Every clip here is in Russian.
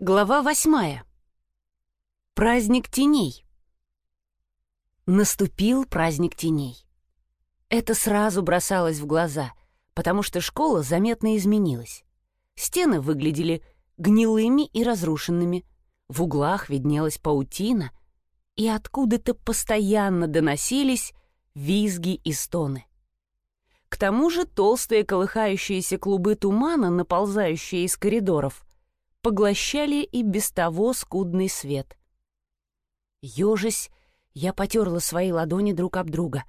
Глава восьмая. Праздник теней. Наступил праздник теней. Это сразу бросалось в глаза, потому что школа заметно изменилась. Стены выглядели гнилыми и разрушенными, в углах виднелась паутина, и откуда-то постоянно доносились визги и стоны. К тому же толстые колыхающиеся клубы тумана, наползающие из коридоров, поглощали и без того скудный свет. Ёжись, я потерла свои ладони друг об друга.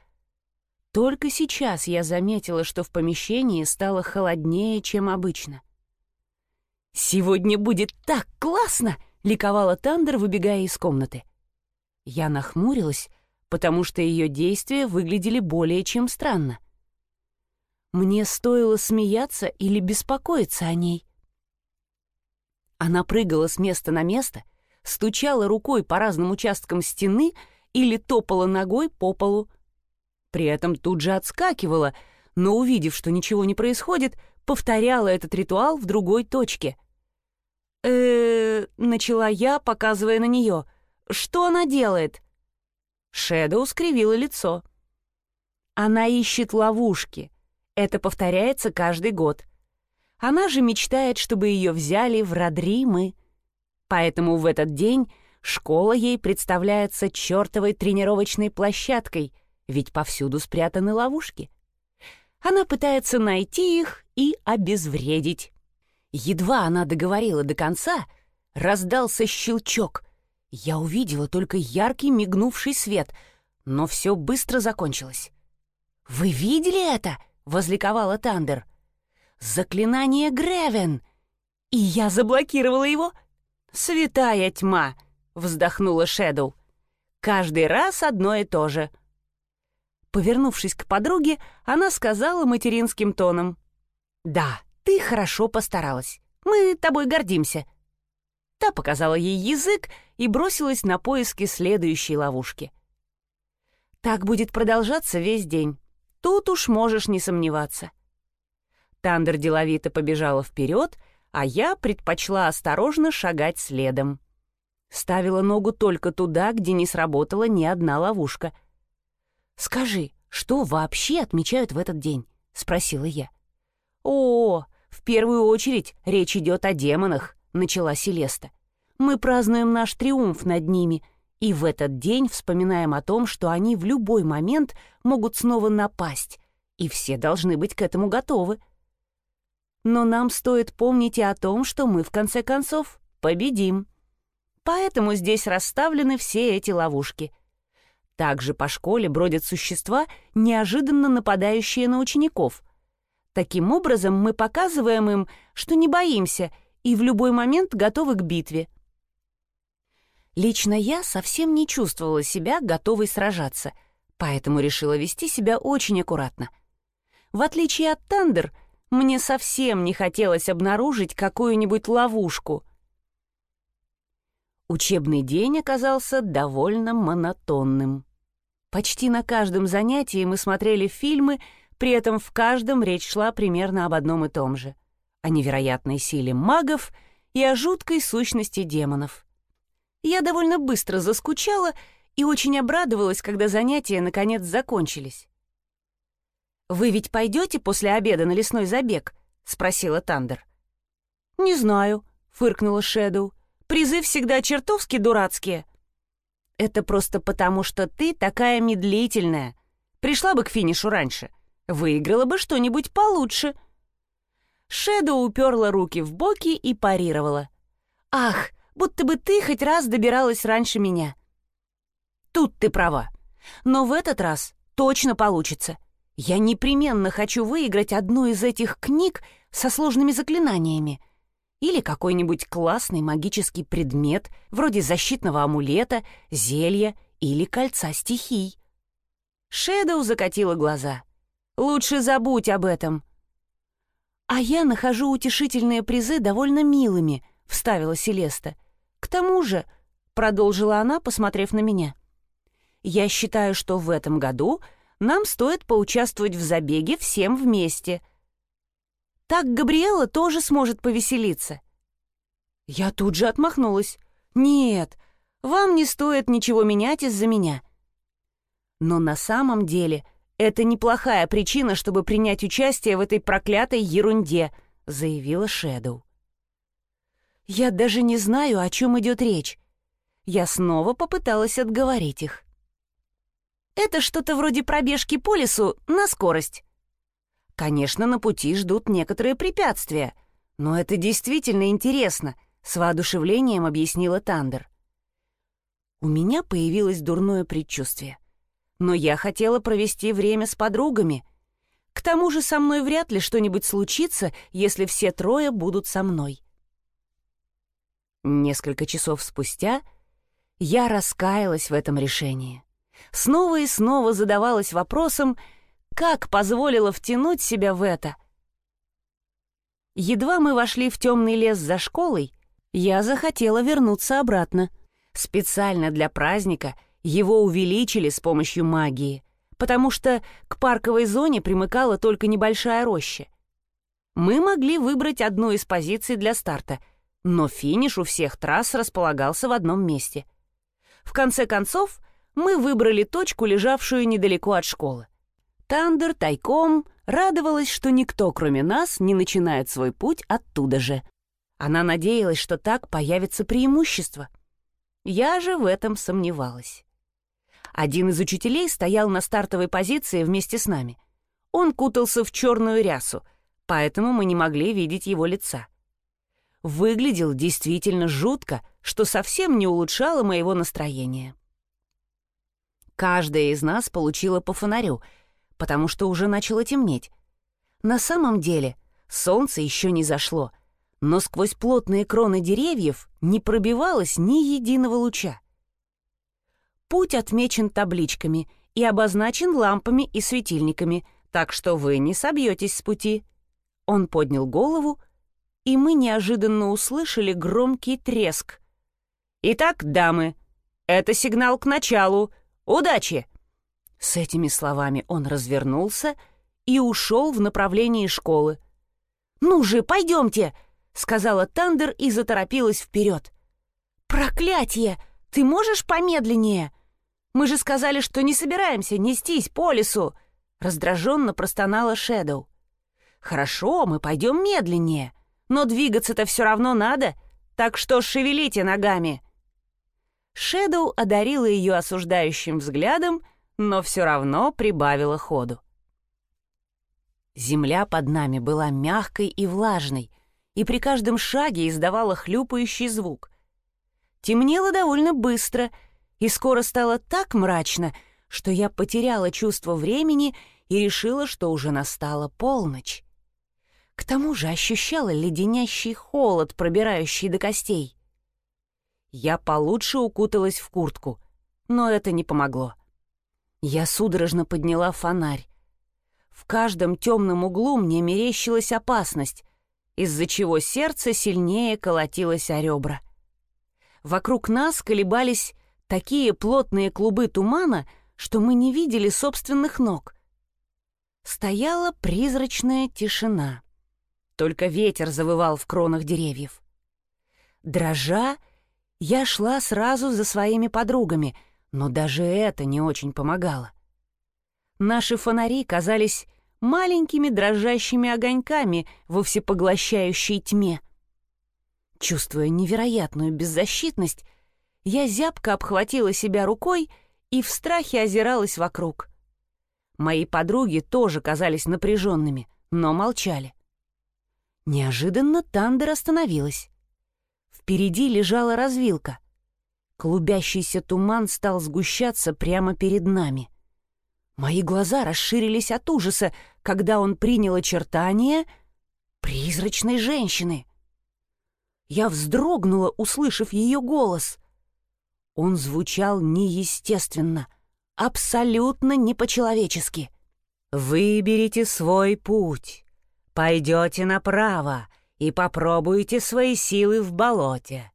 Только сейчас я заметила, что в помещении стало холоднее, чем обычно. «Сегодня будет так классно!» — ликовала Тандер, выбегая из комнаты. Я нахмурилась, потому что ее действия выглядели более чем странно. Мне стоило смеяться или беспокоиться о ней. Она прыгала с места на место, стучала рукой по разным участкам стены или топала ногой по полу. При этом тут же отскакивала, но, увидев, что ничего не происходит, повторяла этот ритуал в другой точке. э начала я, показывая на нее. «Что она делает?» Шэдоу скривила лицо. «Она ищет ловушки. Это повторяется каждый год. Она же мечтает, чтобы ее взяли в Родримы. Поэтому в этот день школа ей представляется чертовой тренировочной площадкой, ведь повсюду спрятаны ловушки. Она пытается найти их и обезвредить. Едва она договорила до конца, раздался щелчок. Я увидела только яркий мигнувший свет, но все быстро закончилось. «Вы видели это?» — возликовала Тандер. Заклинание Гревен! И я заблокировала его? Святая тьма! Вздохнула Шэдоу. Каждый раз одно и то же. Повернувшись к подруге, она сказала материнским тоном. «Да, ты хорошо постаралась. Мы тобой гордимся». Та показала ей язык и бросилась на поиски следующей ловушки. Так будет продолжаться весь день. Тут уж можешь не сомневаться. Тандер деловито побежала вперед, а я предпочла осторожно шагать следом. Ставила ногу только туда, где не сработала ни одна ловушка. «Скажи, что вообще отмечают в этот день?» — спросила я. «О, в первую очередь речь идет о демонах», — начала Селеста. «Мы празднуем наш триумф над ними, и в этот день вспоминаем о том, что они в любой момент могут снова напасть, и все должны быть к этому готовы» но нам стоит помнить и о том, что мы, в конце концов, победим. Поэтому здесь расставлены все эти ловушки. Также по школе бродят существа, неожиданно нападающие на учеников. Таким образом, мы показываем им, что не боимся и в любой момент готовы к битве. Лично я совсем не чувствовала себя готовой сражаться, поэтому решила вести себя очень аккуратно. В отличие от Тандер — мне совсем не хотелось обнаружить какую-нибудь ловушку. Учебный день оказался довольно монотонным. Почти на каждом занятии мы смотрели фильмы, при этом в каждом речь шла примерно об одном и том же. О невероятной силе магов и о жуткой сущности демонов. Я довольно быстро заскучала и очень обрадовалась, когда занятия наконец закончились. «Вы ведь пойдете после обеда на лесной забег?» — спросила Тандер. «Не знаю», — фыркнула Шэдоу. «Призы всегда чертовски дурацкие». «Это просто потому, что ты такая медлительная. Пришла бы к финишу раньше. Выиграла бы что-нибудь получше». Шэдоу уперла руки в боки и парировала. «Ах, будто бы ты хоть раз добиралась раньше меня». «Тут ты права. Но в этот раз точно получится. Я непременно хочу выиграть одну из этих книг со сложными заклинаниями. Или какой-нибудь классный магический предмет, вроде защитного амулета, зелья или кольца стихий. Шэдоу закатила глаза. «Лучше забудь об этом». «А я нахожу утешительные призы довольно милыми», — вставила Селеста. «К тому же», — продолжила она, посмотрев на меня, — «я считаю, что в этом году нам стоит поучаствовать в забеге всем вместе. Так Габриэла тоже сможет повеселиться. Я тут же отмахнулась. «Нет, вам не стоит ничего менять из-за меня». Но на самом деле это неплохая причина, чтобы принять участие в этой проклятой ерунде, заявила Шэдоу. Я даже не знаю, о чем идет речь. Я снова попыталась отговорить их. Это что-то вроде пробежки по лесу на скорость. Конечно, на пути ждут некоторые препятствия, но это действительно интересно, с воодушевлением объяснила Тандер. У меня появилось дурное предчувствие. Но я хотела провести время с подругами. К тому же со мной вряд ли что-нибудь случится, если все трое будут со мной. Несколько часов спустя я раскаялась в этом решении. Снова и снова задавалась вопросом, как позволила втянуть себя в это. Едва мы вошли в темный лес за школой, я захотела вернуться обратно. Специально для праздника его увеличили с помощью магии, потому что к парковой зоне примыкала только небольшая роща. Мы могли выбрать одну из позиций для старта, но финиш у всех трасс располагался в одном месте. В конце концов, мы выбрали точку, лежавшую недалеко от школы. Тандер тайком радовалась, что никто, кроме нас, не начинает свой путь оттуда же. Она надеялась, что так появится преимущество. Я же в этом сомневалась. Один из учителей стоял на стартовой позиции вместе с нами. Он кутался в черную рясу, поэтому мы не могли видеть его лица. Выглядел действительно жутко, что совсем не улучшало моего настроения. Каждая из нас получила по фонарю, потому что уже начало темнеть. На самом деле солнце еще не зашло, но сквозь плотные кроны деревьев не пробивалось ни единого луча. Путь отмечен табличками и обозначен лампами и светильниками, так что вы не собьетесь с пути. Он поднял голову, и мы неожиданно услышали громкий треск. «Итак, дамы, это сигнал к началу. Удачи!» С этими словами он развернулся и ушел в направлении школы. «Ну же, пойдемте!» — сказала Тандер и заторопилась вперед. «Проклятие! Ты можешь помедленнее? Мы же сказали, что не собираемся нестись по лесу!» Раздраженно простонала Шэдоу. «Хорошо, мы пойдем медленнее, но двигаться-то все равно надо, так что шевелите ногами!» Шэдоу одарила ее осуждающим взглядом, но все равно прибавила ходу. Земля под нами была мягкой и влажной, и при каждом шаге издавала хлюпающий звук. Темнело довольно быстро, и скоро стало так мрачно, что я потеряла чувство времени и решила, что уже настала полночь. К тому же ощущала леденящий холод, пробирающий до костей. Я получше укуталась в куртку, но это не помогло. Я судорожно подняла фонарь. В каждом темном углу мне мерещилась опасность, из-за чего сердце сильнее колотилось о ребра. Вокруг нас колебались такие плотные клубы тумана, что мы не видели собственных ног. Стояла призрачная тишина. Только ветер завывал в кронах деревьев. Дрожа, я шла сразу за своими подругами, но даже это не очень помогало. Наши фонари казались маленькими дрожащими огоньками во всепоглощающей тьме. Чувствуя невероятную беззащитность, я зябко обхватила себя рукой и в страхе озиралась вокруг. Мои подруги тоже казались напряженными, но молчали. Неожиданно Тандер остановилась. Впереди лежала развилка. Клубящийся туман стал сгущаться прямо перед нами. Мои глаза расширились от ужаса, когда он принял очертания призрачной женщины. Я вздрогнула, услышав ее голос. Он звучал неестественно, абсолютно не по-человечески. «Выберите свой путь, пойдете направо, и попробуйте свои силы в болоте.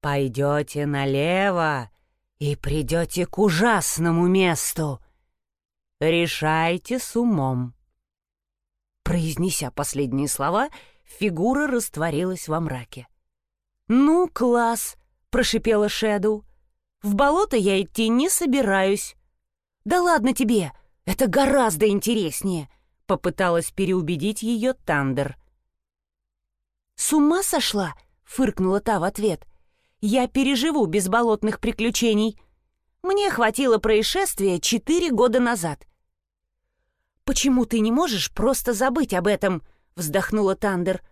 Пойдете налево и придете к ужасному месту. Решайте с умом». Произнеся последние слова, фигура растворилась во мраке. «Ну, класс!» — прошипела Шэдоу. «В болото я идти не собираюсь». «Да ладно тебе! Это гораздо интереснее!» — попыталась переубедить ее Тандер. «С ума сошла?» — фыркнула та в ответ. «Я переживу без болотных приключений. Мне хватило происшествия четыре года назад». «Почему ты не можешь просто забыть об этом?» — вздохнула Тандер.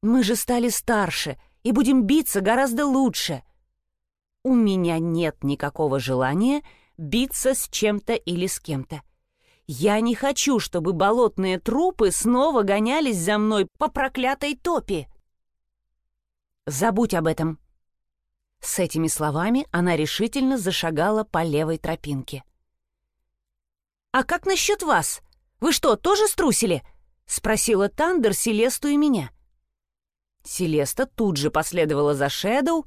«Мы же стали старше и будем биться гораздо лучше». «У меня нет никакого желания биться с чем-то или с кем-то. Я не хочу, чтобы болотные трупы снова гонялись за мной по проклятой топе. Забудь об этом. С этими словами она решительно зашагала по левой тропинке. «А как насчет вас? Вы что, тоже струсили?» — спросила Тандер Селесту и меня. Селеста тут же последовала за Шэдоу,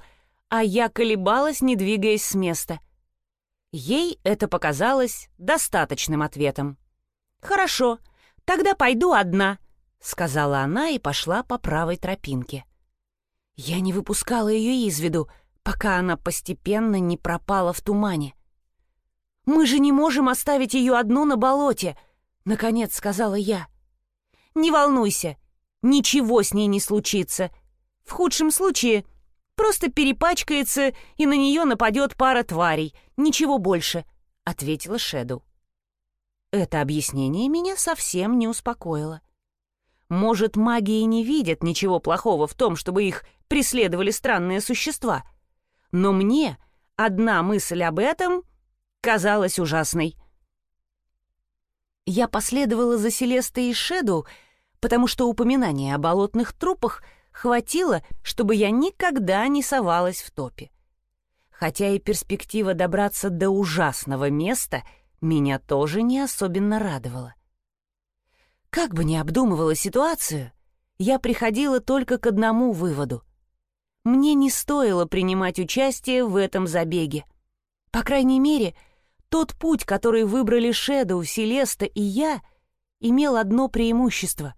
а я колебалась, не двигаясь с места. Ей это показалось достаточным ответом. «Хорошо, тогда пойду одна», — сказала она и пошла по правой тропинке. Я не выпускала ее из виду, пока она постепенно не пропала в тумане. «Мы же не можем оставить ее одну на болоте», — наконец сказала я. «Не волнуйся, ничего с ней не случится. В худшем случае просто перепачкается, и на нее нападет пара тварей. Ничего больше», — ответила Шэдоу. Это объяснение меня совсем не успокоило. Может, маги и не видят ничего плохого в том, чтобы их преследовали странные существа. Но мне одна мысль об этом казалась ужасной. Я последовала за Селестой и Шеду, потому что упоминания о болотных трупах хватило, чтобы я никогда не совалась в топе. Хотя и перспектива добраться до ужасного места меня тоже не особенно радовала. Как бы ни обдумывала ситуацию, я приходила только к одному выводу. Мне не стоило принимать участие в этом забеге. По крайней мере, тот путь, который выбрали Шэдоу, Селеста и я, имел одно преимущество.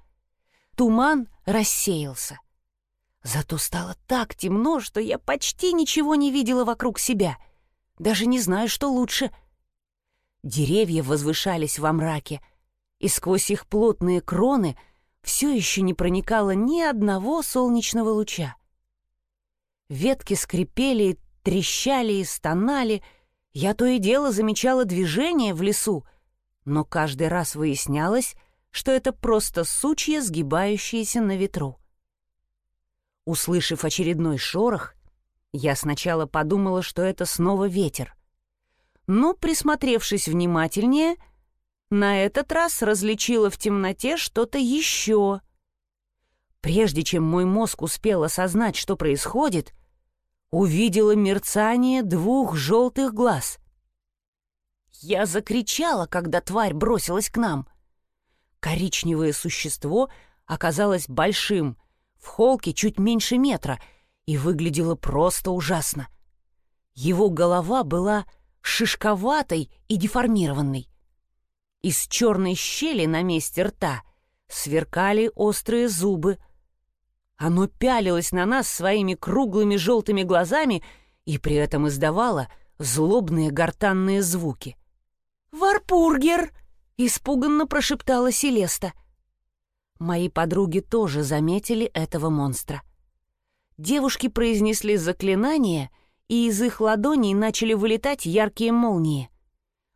Туман рассеялся. Зато стало так темно, что я почти ничего не видела вокруг себя. Даже не знаю, что лучше. Деревья возвышались во мраке, и сквозь их плотные кроны все еще не проникало ни одного солнечного луча. Ветки скрипели, трещали и стонали. Я то и дело замечала движение в лесу, но каждый раз выяснялось, что это просто сучья, сгибающиеся на ветру. Услышав очередной шорох, я сначала подумала, что это снова ветер. Но, присмотревшись внимательнее, на этот раз различила в темноте что-то еще. Прежде чем мой мозг успел осознать, что происходит, увидела мерцание двух желтых глаз. Я закричала, когда тварь бросилась к нам. Коричневое существо оказалось большим, в холке чуть меньше метра, и выглядело просто ужасно. Его голова была шишковатой и деформированной. Из черной щели на месте рта сверкали острые зубы — оно пялилось на нас своими круглыми желтыми глазами и при этом издавало злобные гортанные звуки. «Варпургер!» — испуганно прошептала Селеста. Мои подруги тоже заметили этого монстра. Девушки произнесли заклинание, и из их ладоней начали вылетать яркие молнии.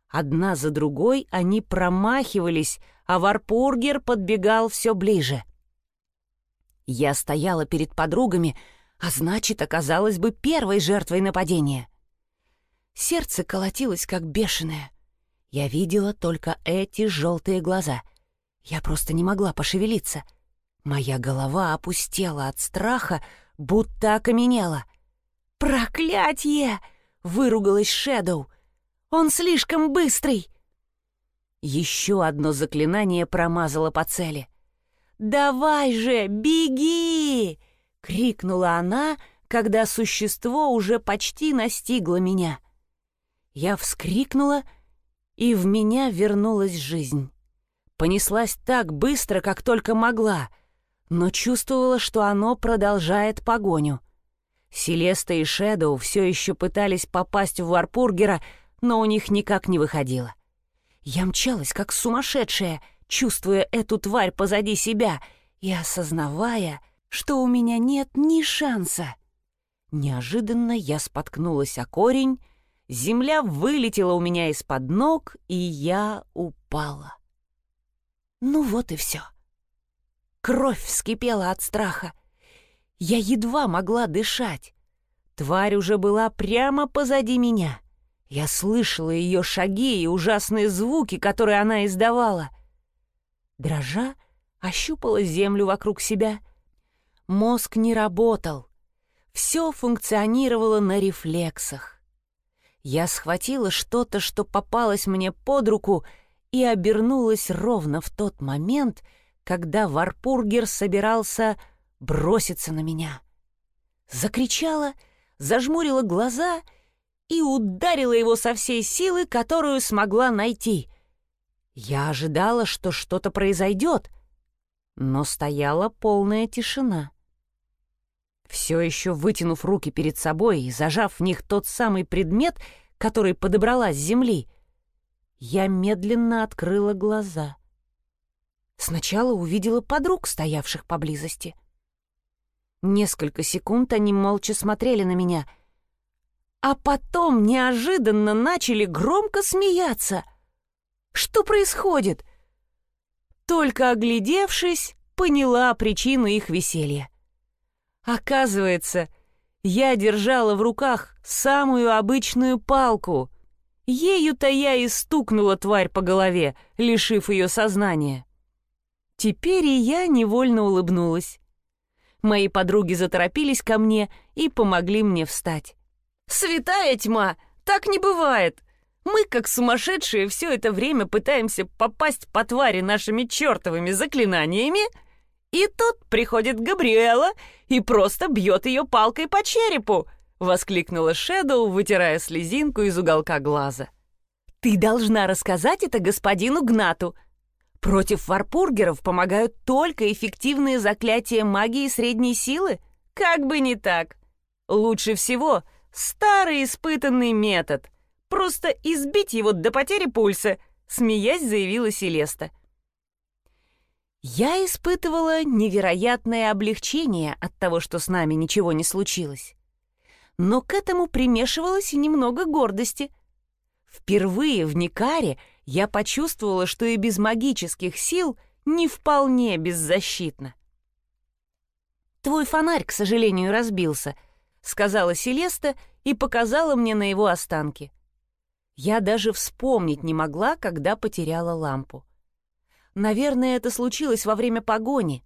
Одна за другой они промахивались, а Варпургер подбегал все ближе. Я стояла перед подругами, а значит, оказалась бы первой жертвой нападения. Сердце колотилось, как бешеное. Я видела только эти желтые глаза. Я просто не могла пошевелиться. Моя голова опустела от страха, будто окаменела. «Проклятье!» — выругалась Шэдоу. «Он слишком быстрый!» Еще одно заклинание промазало по цели — «Давай же, беги!» — крикнула она, когда существо уже почти настигло меня. Я вскрикнула, и в меня вернулась жизнь. Понеслась так быстро, как только могла, но чувствовала, что оно продолжает погоню. Селеста и Шэдоу все еще пытались попасть в Варпургера, но у них никак не выходило. Я мчалась, как сумасшедшая, чувствуя эту тварь позади себя и осознавая, что у меня нет ни шанса. Неожиданно я споткнулась о корень, земля вылетела у меня из-под ног, и я упала. Ну вот и все. Кровь вскипела от страха. Я едва могла дышать. Тварь уже была прямо позади меня. Я слышала ее шаги и ужасные звуки, которые она издавала. Дрожа, ощупала землю вокруг себя. Мозг не работал. Все функционировало на рефлексах. Я схватила что-то, что попалось мне под руку, и обернулась ровно в тот момент, когда Варпургер собирался броситься на меня. Закричала, зажмурила глаза и ударила его со всей силы, которую смогла найти. Я ожидала, что что-то произойдет, но стояла полная тишина. Все еще вытянув руки перед собой и зажав в них тот самый предмет, который подобрала с земли, я медленно открыла глаза. Сначала увидела подруг, стоявших поблизости. Несколько секунд они молча смотрели на меня, а потом неожиданно начали громко смеяться. Что происходит? Только оглядевшись, поняла причину их веселья. Оказывается, я держала в руках самую обычную палку. Ею-то я и стукнула тварь по голове, лишив ее сознания. Теперь и я невольно улыбнулась. Мои подруги заторопились ко мне и помогли мне встать. «Святая тьма! Так не бывает! Мы, как сумасшедшие, все это время пытаемся попасть по твари нашими чертовыми заклинаниями, и тут приходит Габриэла и просто бьет ее палкой по черепу!» — воскликнула Шэдоу, вытирая слезинку из уголка глаза. «Ты должна рассказать это господину Гнату. Против варпургеров помогают только эффективные заклятия магии средней силы? Как бы не так. Лучше всего старый испытанный метод. Просто избить его до потери пульса», — смеясь заявила Селеста. Я испытывала невероятное облегчение от того, что с нами ничего не случилось. Но к этому примешивалось и немного гордости. Впервые в Никаре я почувствовала, что и без магических сил не вполне беззащитна. «Твой фонарь, к сожалению, разбился», — сказала Селеста и показала мне на его останки. Я даже вспомнить не могла, когда потеряла лампу. Наверное, это случилось во время погони.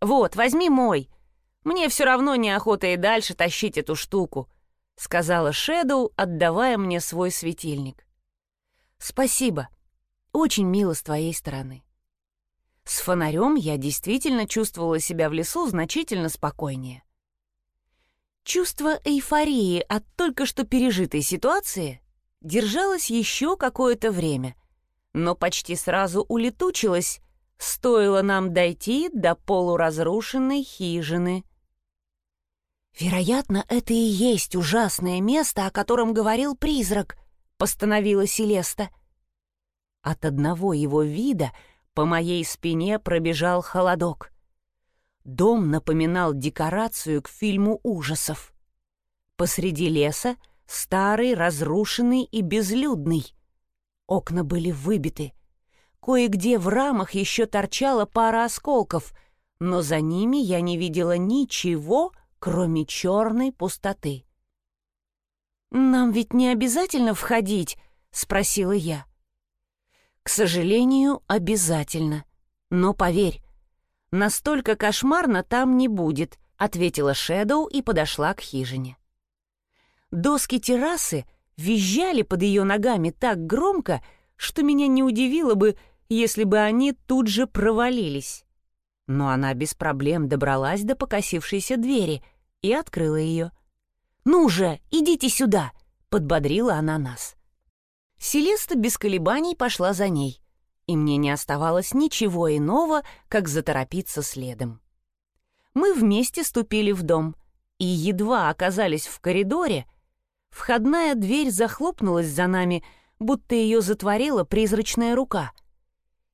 Вот, возьми мой. Мне все равно неохота и дальше тащить эту штуку, сказала Шэдоу, отдавая мне свой светильник. Спасибо. Очень мило с твоей стороны. С фонарем я действительно чувствовала себя в лесу значительно спокойнее. Чувство эйфории от только что пережитой ситуации держалось еще какое-то время, но почти сразу улетучилась, стоило нам дойти до полуразрушенной хижины. «Вероятно, это и есть ужасное место, о котором говорил призрак», — постановила Селеста. От одного его вида по моей спине пробежал холодок. Дом напоминал декорацию к фильму ужасов. Посреди леса старый, разрушенный и безлюдный. Окна были выбиты. Кое-где в рамах еще торчала пара осколков, но за ними я не видела ничего, кроме черной пустоты. «Нам ведь не обязательно входить?» — спросила я. «К сожалению, обязательно. Но поверь, настолько кошмарно там не будет», — ответила Шэдоу и подошла к хижине. Доски террасы — визжали под ее ногами так громко, что меня не удивило бы, если бы они тут же провалились. Но она без проблем добралась до покосившейся двери и открыла ее. «Ну же, идите сюда!» — подбодрила она нас. Селеста без колебаний пошла за ней, и мне не оставалось ничего иного, как заторопиться следом. Мы вместе ступили в дом, и едва оказались в коридоре, входная дверь захлопнулась за нами, будто ее затворила призрачная рука.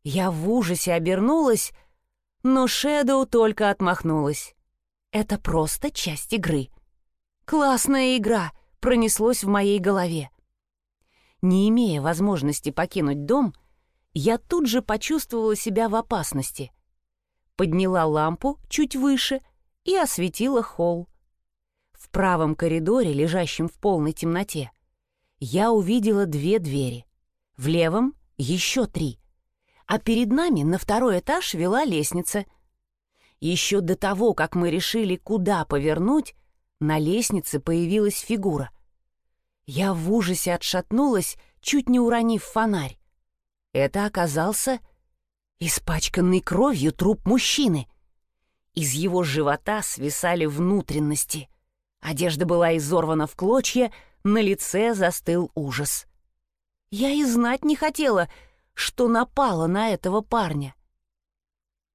Я в ужасе обернулась, но Шэдоу только отмахнулась. Это просто часть игры. Классная игра пронеслось в моей голове. Не имея возможности покинуть дом, я тут же почувствовала себя в опасности. Подняла лампу чуть выше и осветила холл. В правом коридоре, лежащем в полной темноте, я увидела две двери. В левом — еще три. А перед нами на второй этаж вела лестница. Еще до того, как мы решили, куда повернуть, на лестнице появилась фигура. Я в ужасе отшатнулась, чуть не уронив фонарь. Это оказался испачканный кровью труп мужчины. Из его живота свисали внутренности. Одежда была изорвана в клочья, на лице застыл ужас. Я и знать не хотела, что напала на этого парня.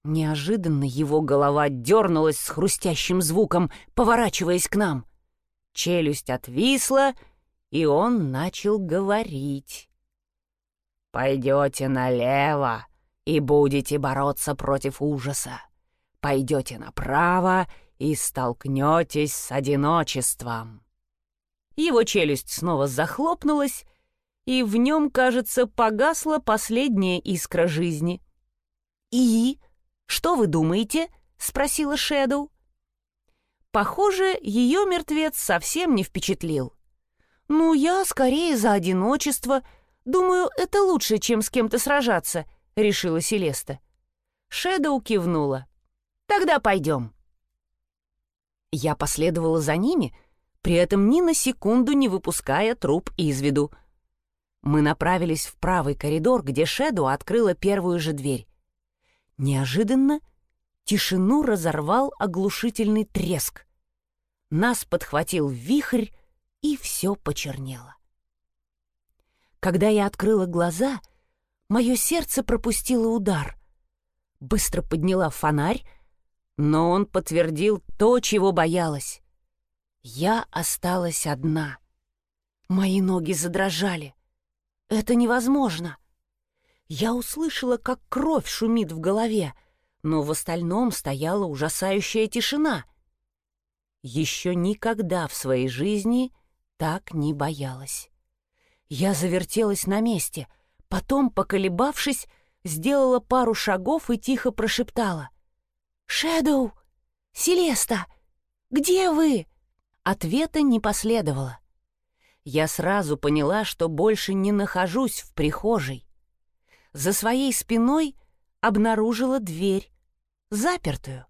Неожиданно его голова дернулась с хрустящим звуком, поворачиваясь к нам. Челюсть отвисла, и он начал говорить. Пойдете налево и будете бороться против ужаса. Пойдете направо и столкнетесь с одиночеством. Его челюсть снова захлопнулась, и в нем, кажется, погасла последняя искра жизни. «И? Что вы думаете?» — спросила Шэдоу. Похоже, ее мертвец совсем не впечатлил. «Ну, я скорее за одиночество», «Думаю, это лучше, чем с кем-то сражаться», — решила Селеста. Шэдоу кивнула. «Тогда пойдем». Я последовала за ними, при этом ни на секунду не выпуская труп из виду. Мы направились в правый коридор, где Шэдоу открыла первую же дверь. Неожиданно тишину разорвал оглушительный треск. Нас подхватил вихрь, и все почернело. Когда я открыла глаза, мое сердце пропустило удар. Быстро подняла фонарь, но он подтвердил то, чего боялась. Я осталась одна. Мои ноги задрожали. Это невозможно. Я услышала, как кровь шумит в голове, но в остальном стояла ужасающая тишина. Еще никогда в своей жизни так не боялась. Я завертелась на месте, потом, поколебавшись, сделала пару шагов и тихо прошептала. «Шэдоу! Селеста! Где вы?» Ответа не последовало. Я сразу поняла, что больше не нахожусь в прихожей. За своей спиной обнаружила дверь, запертую.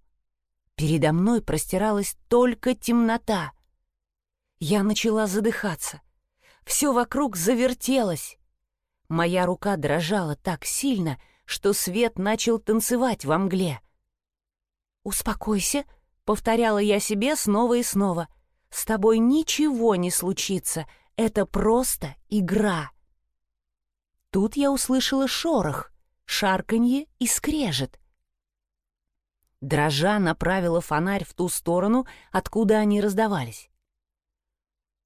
Передо мной простиралась только темнота. Я начала задыхаться — все вокруг завертелось. Моя рука дрожала так сильно, что свет начал танцевать во мгле. «Успокойся», — повторяла я себе снова и снова. «С тобой ничего не случится, это просто игра». Тут я услышала шорох, шарканье и скрежет. Дрожа направила фонарь в ту сторону, откуда они раздавались.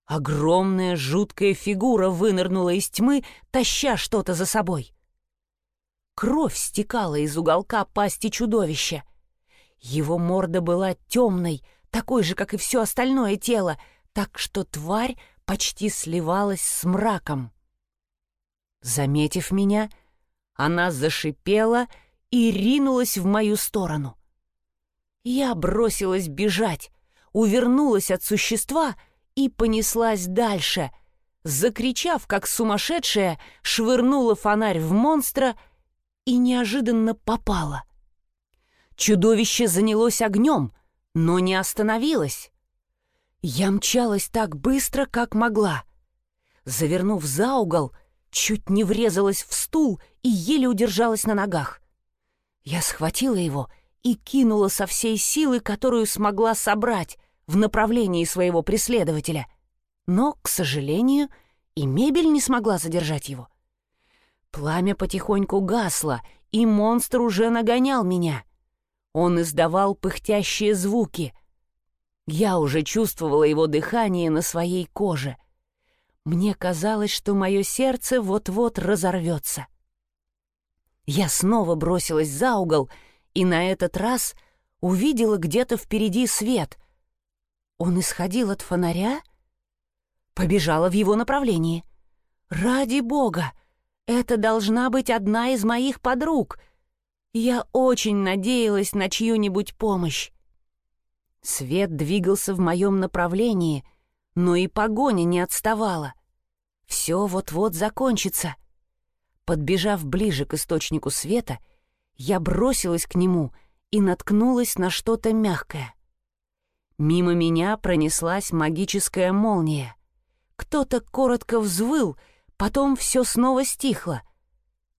Огромная жуткая фигура вынырнула из тьмы, таща что-то за собой. Кровь стекала из уголка пасти чудовища. Его морда была темной, такой же, как и все остальное тело, так что тварь почти сливалась с мраком. Заметив меня, она зашипела и ринулась в мою сторону. Я бросилась бежать, увернулась от существа — и понеслась дальше, закричав, как сумасшедшая, швырнула фонарь в монстра и неожиданно попала. Чудовище занялось огнем, но не остановилось. Я мчалась так быстро, как могла. Завернув за угол, чуть не врезалась в стул и еле удержалась на ногах. Я схватила его и кинула со всей силы, которую смогла собрать, в направлении своего преследователя, но, к сожалению, и мебель не смогла задержать его. Пламя потихоньку гасло, и монстр уже нагонял меня. Он издавал пыхтящие звуки. Я уже чувствовала его дыхание на своей коже. Мне казалось, что мое сердце вот-вот разорвется. Я снова бросилась за угол и на этот раз увидела где-то впереди свет. Он исходил от фонаря? Побежала в его направлении. «Ради бога! Это должна быть одна из моих подруг!» Я очень надеялась на чью-нибудь помощь. Свет двигался в моем направлении, но и погоня не отставала. Все вот-вот закончится. Подбежав ближе к источнику света, я бросилась к нему и наткнулась на что-то мягкое. Мимо меня пронеслась магическая молния. Кто-то коротко взвыл, потом все снова стихло.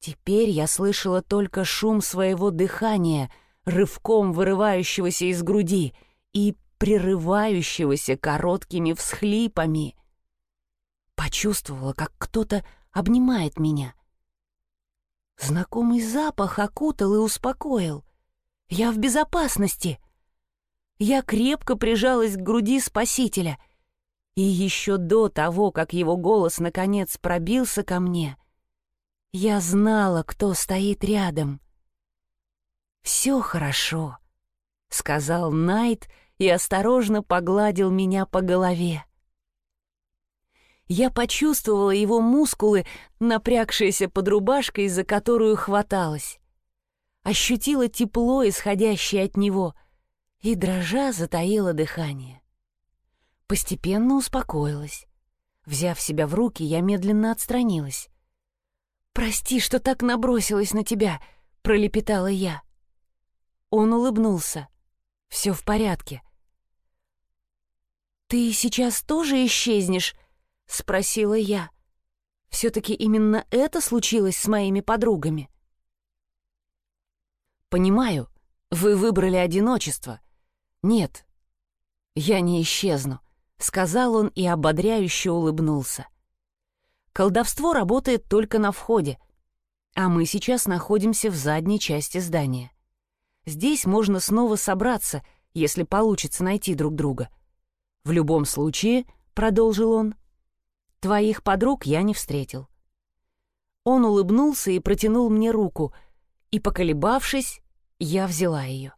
Теперь я слышала только шум своего дыхания, рывком вырывающегося из груди — и прерывающегося короткими всхлипами. Почувствовала, как кто-то обнимает меня. Знакомый запах окутал и успокоил. Я в безопасности. Я крепко прижалась к груди спасителя. И еще до того, как его голос наконец пробился ко мне, я знала, кто стоит рядом. «Все хорошо», — сказал Найт, — и осторожно погладил меня по голове. Я почувствовала его мускулы, напрягшиеся под рубашкой, за которую хваталась. Ощутила тепло, исходящее от него, и, дрожа, затаила дыхание. Постепенно успокоилась. Взяв себя в руки, я медленно отстранилась. «Прости, что так набросилась на тебя», — пролепетала я. Он улыбнулся. «Все в порядке. «Ты сейчас тоже исчезнешь?» — спросила я. «Все-таки именно это случилось с моими подругами». «Понимаю, вы выбрали одиночество. Нет, я не исчезну», — сказал он и ободряюще улыбнулся. «Колдовство работает только на входе, а мы сейчас находимся в задней части здания. Здесь можно снова собраться, если получится найти друг друга». В любом случае, — продолжил он, — твоих подруг я не встретил. Он улыбнулся и протянул мне руку, и, поколебавшись, я взяла ее.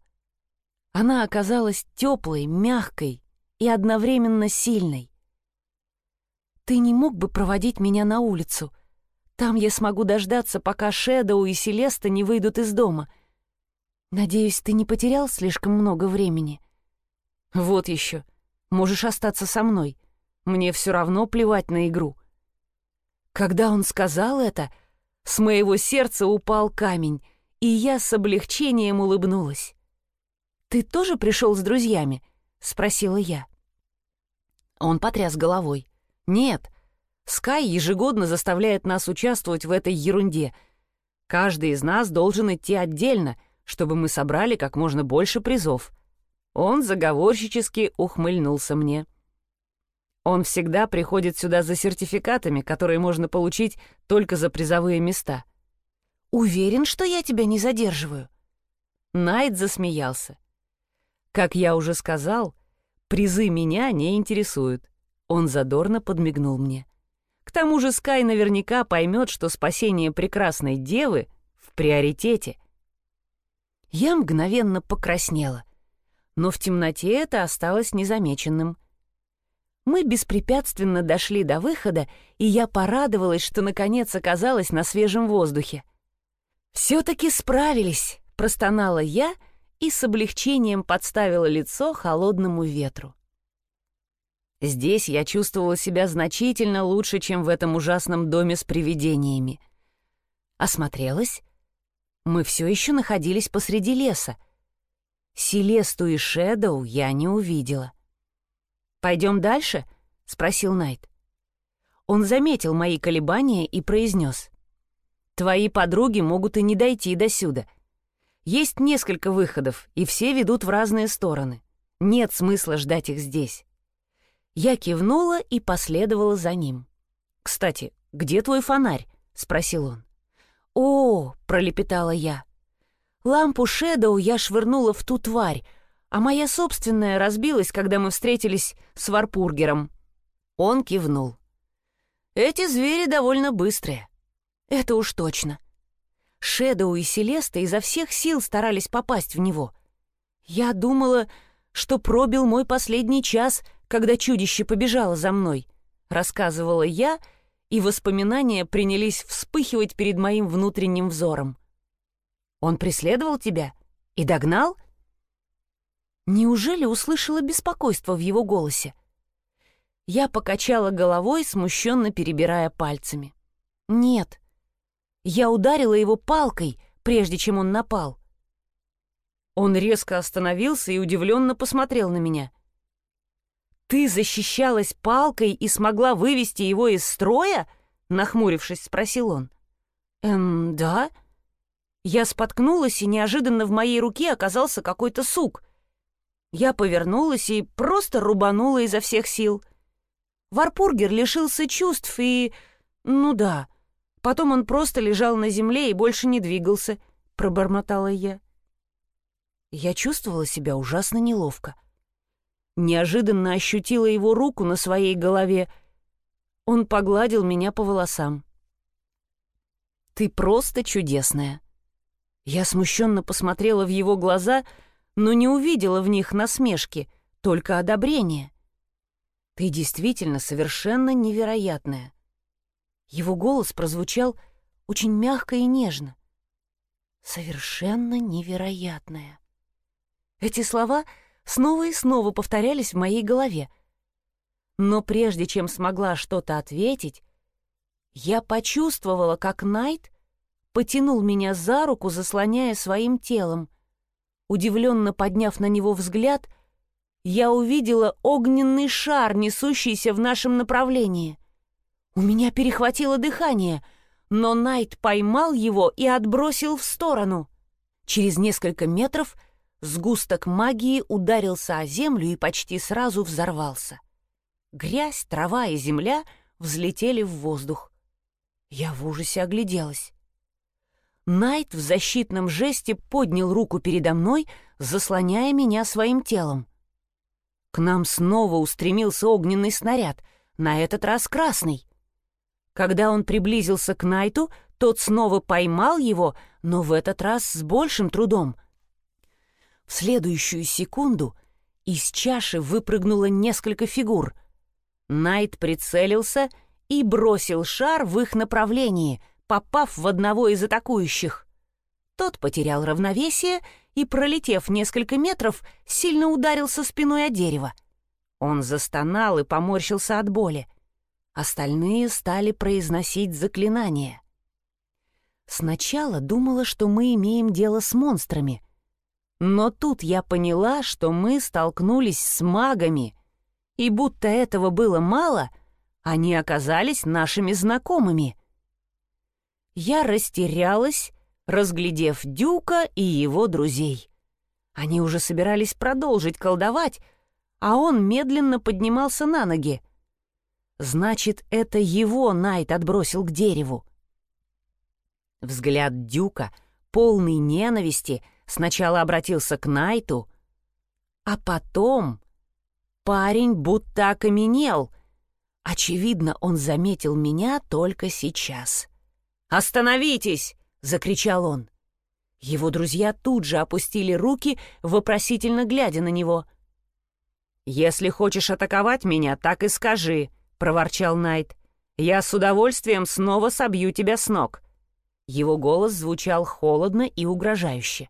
Она оказалась теплой, мягкой и одновременно сильной. «Ты не мог бы проводить меня на улицу? Там я смогу дождаться, пока Шэдоу и Селеста не выйдут из дома. Надеюсь, ты не потерял слишком много времени?» «Вот еще», Можешь остаться со мной. Мне все равно плевать на игру». Когда он сказал это, с моего сердца упал камень, и я с облегчением улыбнулась. «Ты тоже пришел с друзьями?» — спросила я. Он потряс головой. «Нет, Скай ежегодно заставляет нас участвовать в этой ерунде. Каждый из нас должен идти отдельно, чтобы мы собрали как можно больше призов. Он заговорщически ухмыльнулся мне. Он всегда приходит сюда за сертификатами, которые можно получить только за призовые места. «Уверен, что я тебя не задерживаю?» Найт засмеялся. «Как я уже сказал, призы меня не интересуют». Он задорно подмигнул мне. К тому же Скай наверняка поймет, что спасение прекрасной девы в приоритете. Я мгновенно покраснела но в темноте это осталось незамеченным. Мы беспрепятственно дошли до выхода, и я порадовалась, что наконец оказалась на свежем воздухе. «Все-таки справились!» — простонала я и с облегчением подставила лицо холодному ветру. Здесь я чувствовала себя значительно лучше, чем в этом ужасном доме с привидениями. Осмотрелась. Мы все еще находились посреди леса, Селесту и Шэдоу я не увидела. «Пойдем дальше?» — спросил Найт. Он заметил мои колебания и произнес. «Твои подруги могут и не дойти до сюда. Есть несколько выходов, и все ведут в разные стороны. Нет смысла ждать их здесь». Я кивнула и последовала за ним. «Кстати, где твой фонарь?» — спросил он. «О!» — пролепетала я. Лампу Шэдоу я швырнула в ту тварь, а моя собственная разбилась, когда мы встретились с Варпургером. Он кивнул. Эти звери довольно быстрые. Это уж точно. Шэдоу и Селеста изо всех сил старались попасть в него. Я думала, что пробил мой последний час, когда чудище побежало за мной, рассказывала я, и воспоминания принялись вспыхивать перед моим внутренним взором. Он преследовал тебя и догнал? Неужели услышала беспокойство в его голосе? Я покачала головой, смущенно перебирая пальцами. Нет, я ударила его палкой, прежде чем он напал. Он резко остановился и удивленно посмотрел на меня. «Ты защищалась палкой и смогла вывести его из строя?» — нахмурившись, спросил он. «Эм, да». Я споткнулась, и неожиданно в моей руке оказался какой-то сук. Я повернулась и просто рубанула изо всех сил. Варпургер лишился чувств и... Ну да, Потом он просто лежал на земле и больше не двигался, пробормотала я. Я чувствовала себя ужасно неловко. Неожиданно ощутила его руку на своей голове. Он погладил меня по волосам. «Ты просто чудесная». Я смущенно посмотрела в его глаза, но не увидела в них насмешки, только одобрение. «Ты действительно совершенно невероятная. Его голос прозвучал очень мягко и нежно. Совершенно невероятное. Эти слова снова и снова повторялись в моей голове. Но прежде чем смогла что-то ответить, я почувствовала, как Найт потянул меня за руку, заслоняя своим телом. Удивленно подняв на него взгляд, я увидела огненный шар, несущийся в нашем направлении — у меня перехватило дыхание, но Найт поймал его и отбросил в сторону. Через несколько метров сгусток магии ударился о землю и почти сразу взорвался. Грязь, трава и земля взлетели в воздух. Я в ужасе огляделась. Найт в защитном жесте поднял руку передо мной, заслоняя меня своим телом. К нам снова устремился огненный снаряд, на этот раз красный. Когда он приблизился к Найту, тот снова поймал его, но в этот раз с большим трудом. В следующую секунду из чаши выпрыгнуло несколько фигур. Найт прицелился и бросил шар в их направлении, попав в одного из атакующих. Тот потерял равновесие и, пролетев несколько метров, сильно ударился спиной о дерево. Он застонал и поморщился от боли. Остальные стали произносить заклинания. Сначала думала, что мы имеем дело с монстрами. Но тут я поняла, что мы столкнулись с магами, и будто этого было мало, они оказались нашими знакомыми. Я растерялась, разглядев Дюка и его друзей. Они уже собирались продолжить колдовать, а он медленно поднимался на ноги. Значит, это его Найт отбросил к дереву. Взгляд Дюка, полный ненависти, сначала обратился к Найту, а потом парень будто окаменел. Очевидно, он заметил меня только сейчас. «Остановитесь!» — закричал он. Его друзья тут же опустили руки, вопросительно глядя на него. «Если хочешь атаковать меня, так и скажи», — проворчал Найт. «Я с удовольствием снова собью тебя с ног». Его голос звучал холодно и угрожающе.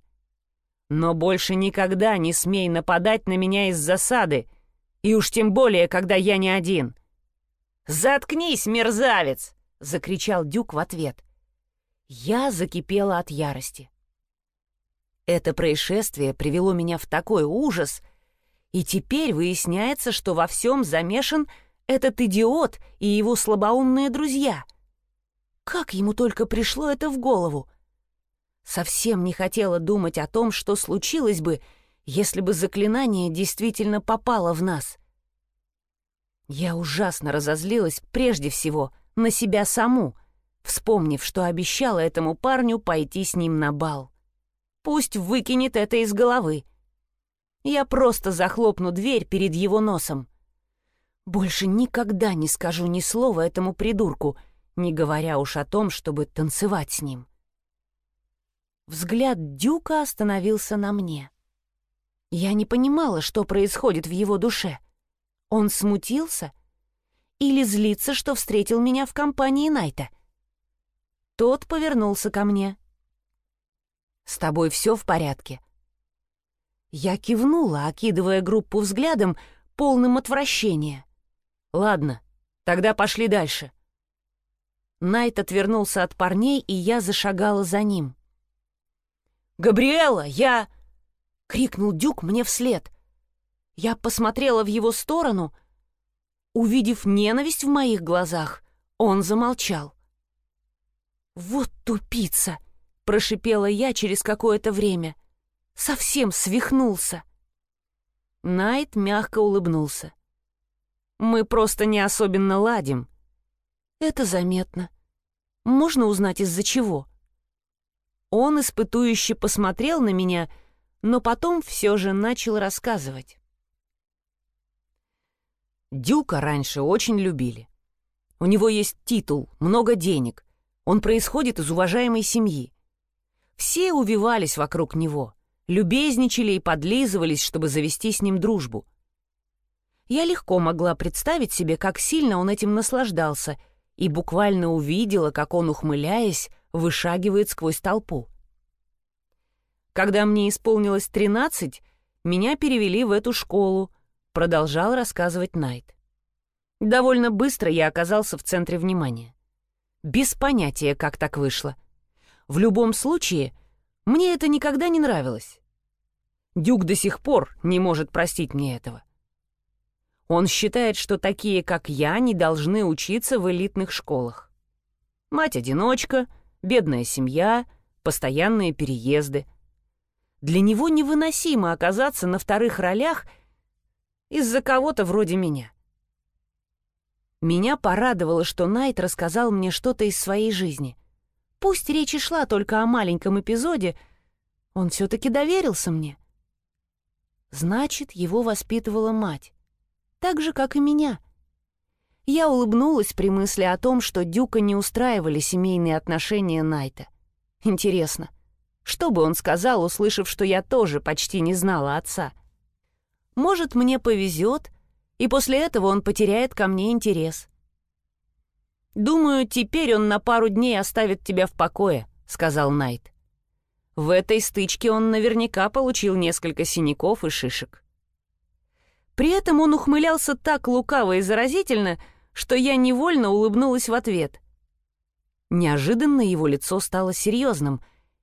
«Но больше никогда не смей нападать на меня из засады, и уж тем более, когда я не один». «Заткнись, мерзавец!» — закричал Дюк в ответ. Я закипела от ярости. Это происшествие привело меня в такой ужас, и теперь выясняется, что во всем замешан этот идиот и его слабоумные друзья. Как ему только пришло это в голову? Совсем не хотела думать о том, что случилось бы, если бы заклинание действительно попало в нас. Я ужасно разозлилась прежде всего на себя саму, вспомнив, что обещала этому парню пойти с ним на бал. Пусть выкинет это из головы. Я просто захлопну дверь перед его носом. Больше никогда не скажу ни слова этому придурку, не говоря уж о том, чтобы танцевать с ним. Взгляд Дюка остановился на мне. Я не понимала, что происходит в его душе. Он смутился? Или злится, что встретил меня в компании Найта? Тот повернулся ко мне. «С тобой все в порядке?» Я кивнула, окидывая группу взглядом, полным отвращения. «Ладно, тогда пошли дальше». Найт отвернулся от парней, и я зашагала за ним. «Габриэла, я...» — крикнул Дюк мне вслед. Я посмотрела в его сторону. Увидев ненависть в моих глазах, он замолчал. «Вот тупица!» — прошипела я через какое-то время. «Совсем свихнулся!» Найт мягко улыбнулся. «Мы просто не особенно ладим». «Это заметно. Можно узнать, из-за чего?» Он испытующе посмотрел на меня, но потом все же начал рассказывать. Дюка раньше очень любили. У него есть титул, много денег. Он происходит из уважаемой семьи. Все увивались вокруг него, любезничали и подлизывались, чтобы завести с ним дружбу. Я легко могла представить себе, как сильно он этим наслаждался, и буквально увидела, как он, ухмыляясь, вышагивает сквозь толпу. Когда мне исполнилось тринадцать, меня перевели в эту школу, продолжал рассказывать Найт. Довольно быстро я оказался в центре внимания. Без понятия, как так вышло. В любом случае, мне это никогда не нравилось. Дюк до сих пор не может простить мне этого. Он считает, что такие, как я, не должны учиться в элитных школах. Мать-одиночка, бедная семья, постоянные переезды. Для него невыносимо оказаться на вторых ролях из-за кого-то вроде меня. Меня порадовало, что Найт рассказал мне что-то из своей жизни. Пусть речь и шла только о маленьком эпизоде, он все-таки доверился мне. Значит, его воспитывала мать. Так же, как и меня. Я улыбнулась при мысли о том, что Дюка не устраивали семейные отношения Найта. Интересно, что бы он сказал, услышав, что я тоже почти не знала отца? Может, мне повезет, и после этого он потеряет ко мне интерес. «Думаю, теперь он на пару дней оставит тебя в покое», — сказал Найт. В этой стычке он наверняка получил несколько синяков и шишек. При этом он ухмылялся так лукаво и заразительно, что я невольно улыбнулась в ответ. Неожиданно его лицо стало серьезным,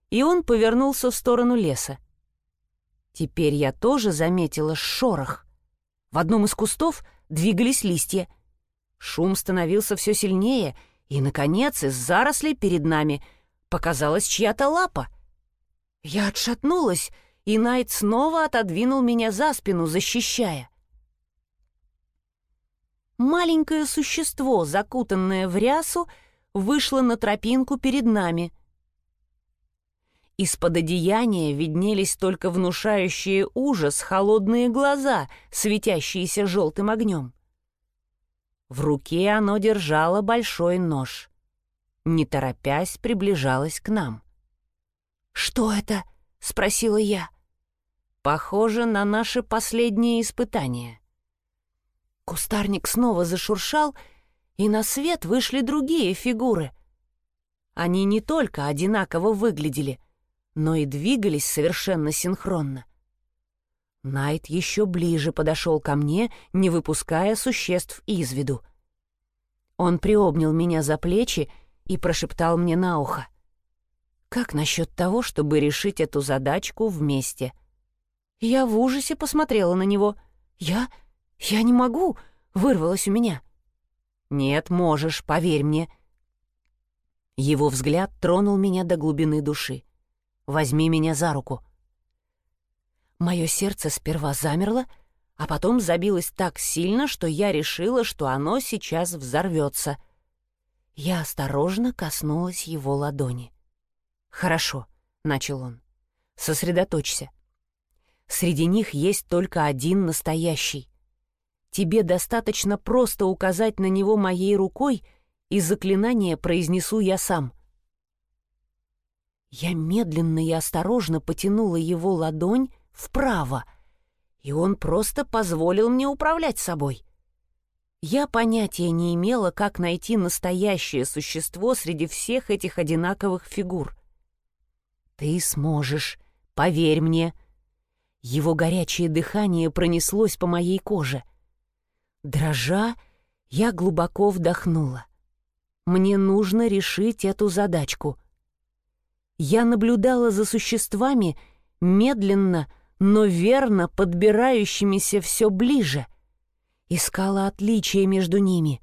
и он повернулся в сторону леса. Теперь я тоже заметила шорох. В одном из кустов двигались листья. Шум становился все сильнее, и, наконец, из зарослей перед нами показалась чья-то лапа. Я отшатнулась, и Найт снова отодвинул меня за спину, защищая. Маленькое существо, закутанное в рясу, вышло на тропинку перед нами — из-под одеяния виднелись только внушающие ужас холодные глаза, светящиеся желтым огнем. В руке оно держало большой нож. Не торопясь, приближалось к нам. «Что это?» — спросила я. «Похоже на наше последнее испытание». Кустарник снова зашуршал, и на свет вышли другие фигуры. Они не только одинаково выглядели, но и двигались совершенно синхронно. Найт еще ближе подошел ко мне, не выпуская существ из виду. Он приобнял меня за плечи и прошептал мне на ухо. «Как насчет того, чтобы решить эту задачку вместе?» Я в ужасе посмотрела на него. «Я? Я не могу!» — вырвалось у меня. «Нет, можешь, поверь мне». Его взгляд тронул меня до глубины души. Возьми меня за руку». Мое сердце сперва замерло, а потом забилось так сильно, что я решила, что оно сейчас взорвется. Я осторожно коснулась его ладони. «Хорошо», — начал он. «Сосредоточься. Среди них есть только один настоящий. Тебе достаточно просто указать на него моей рукой, и заклинание произнесу я сам. Я медленно и осторожно потянула его ладонь вправо, и он просто позволил мне управлять собой. Я понятия не имела, как найти настоящее существо среди всех этих одинаковых фигур. «Ты сможешь, поверь мне». Его горячее дыхание пронеслось по моей коже. Дрожа, я глубоко вдохнула. Мне нужно решить эту задачку. Я наблюдала за существами, медленно, но верно подбирающимися все ближе. Искала отличия между ними.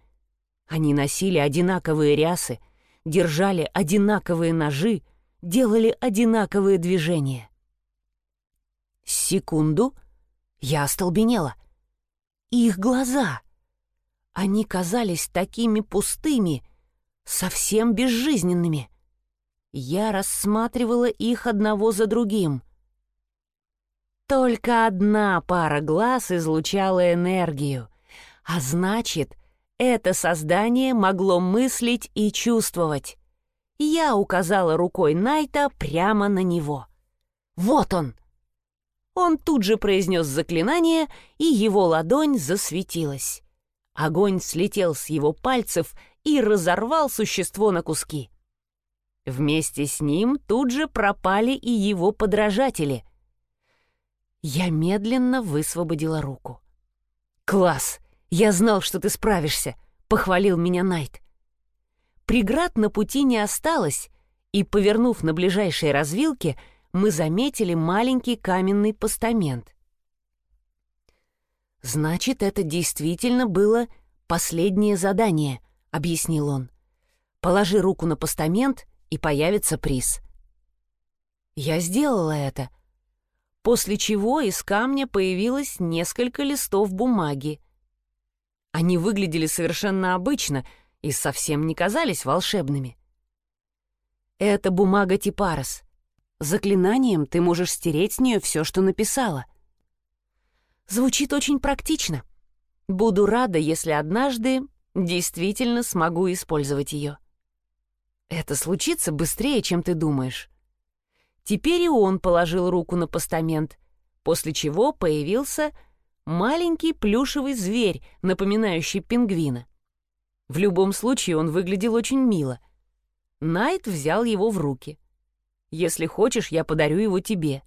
Они носили одинаковые рясы, держали одинаковые ножи, делали одинаковые движения. Секунду я остолбенела. Их глаза. Они казались такими пустыми, совсем безжизненными. Я рассматривала их одного за другим. Только одна пара глаз излучала энергию, а значит, это создание могло мыслить и чувствовать. Я указала рукой Найта прямо на него. «Вот он!» Он тут же произнес заклинание, и его ладонь засветилась. Огонь слетел с его пальцев и разорвал существо на куски. Вместе с ним тут же пропали и его подражатели. Я медленно высвободила руку. «Класс! Я знал, что ты справишься!» — похвалил меня Найт. Преград на пути не осталось, и, повернув на ближайшей развилке, мы заметили маленький каменный постамент. «Значит, это действительно было последнее задание», — объяснил он. «Положи руку на постамент, и появится приз». Я сделала это, после чего из камня появилось несколько листов бумаги. Они выглядели совершенно обычно и совсем не казались волшебными. Это бумага Типарос. Заклинанием ты можешь стереть с нее все, что написала. Звучит очень практично. Буду рада, если однажды действительно смогу использовать ее. Это случится быстрее, чем ты думаешь. Теперь и он положил руку на постамент, после чего появился маленький плюшевый зверь, напоминающий пингвина. В любом случае он выглядел очень мило. Найт взял его в руки. Если хочешь, я подарю его тебе».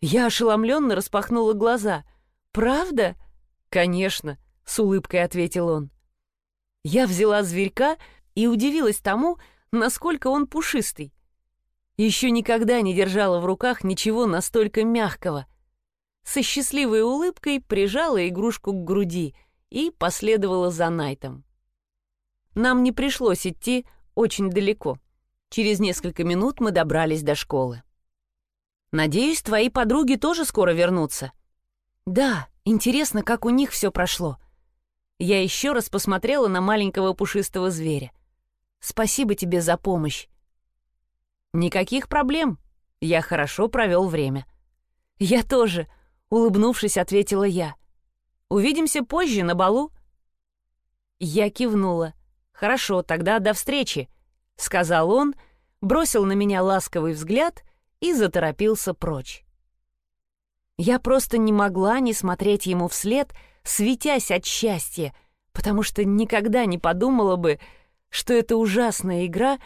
Я ошеломленно распахнула глаза. «Правда?» «Конечно», — с улыбкой ответил он. Я взяла зверька и удивилась тому, насколько он пушистый. Еще никогда не держала в руках ничего настолько мягкого. Со счастливой улыбкой прижала игрушку к груди и последовала за Найтом. Нам не пришлось идти очень далеко. Через несколько минут мы добрались до школы. «Надеюсь, твои подруги тоже скоро вернутся?» «Да, интересно, как у них все прошло». Я еще раз посмотрела на маленького пушистого зверя. «Спасибо тебе за помощь». «Никаких проблем. Я хорошо провел время». «Я тоже», — улыбнувшись, ответила я. «Увидимся позже на балу». Я кивнула. «Хорошо, тогда до встречи», — сказал он, бросил на меня ласковый взгляд и заторопился прочь. Я просто не могла не смотреть ему вслед, светясь от счастья, потому что никогда не подумала бы, что эта ужасная игра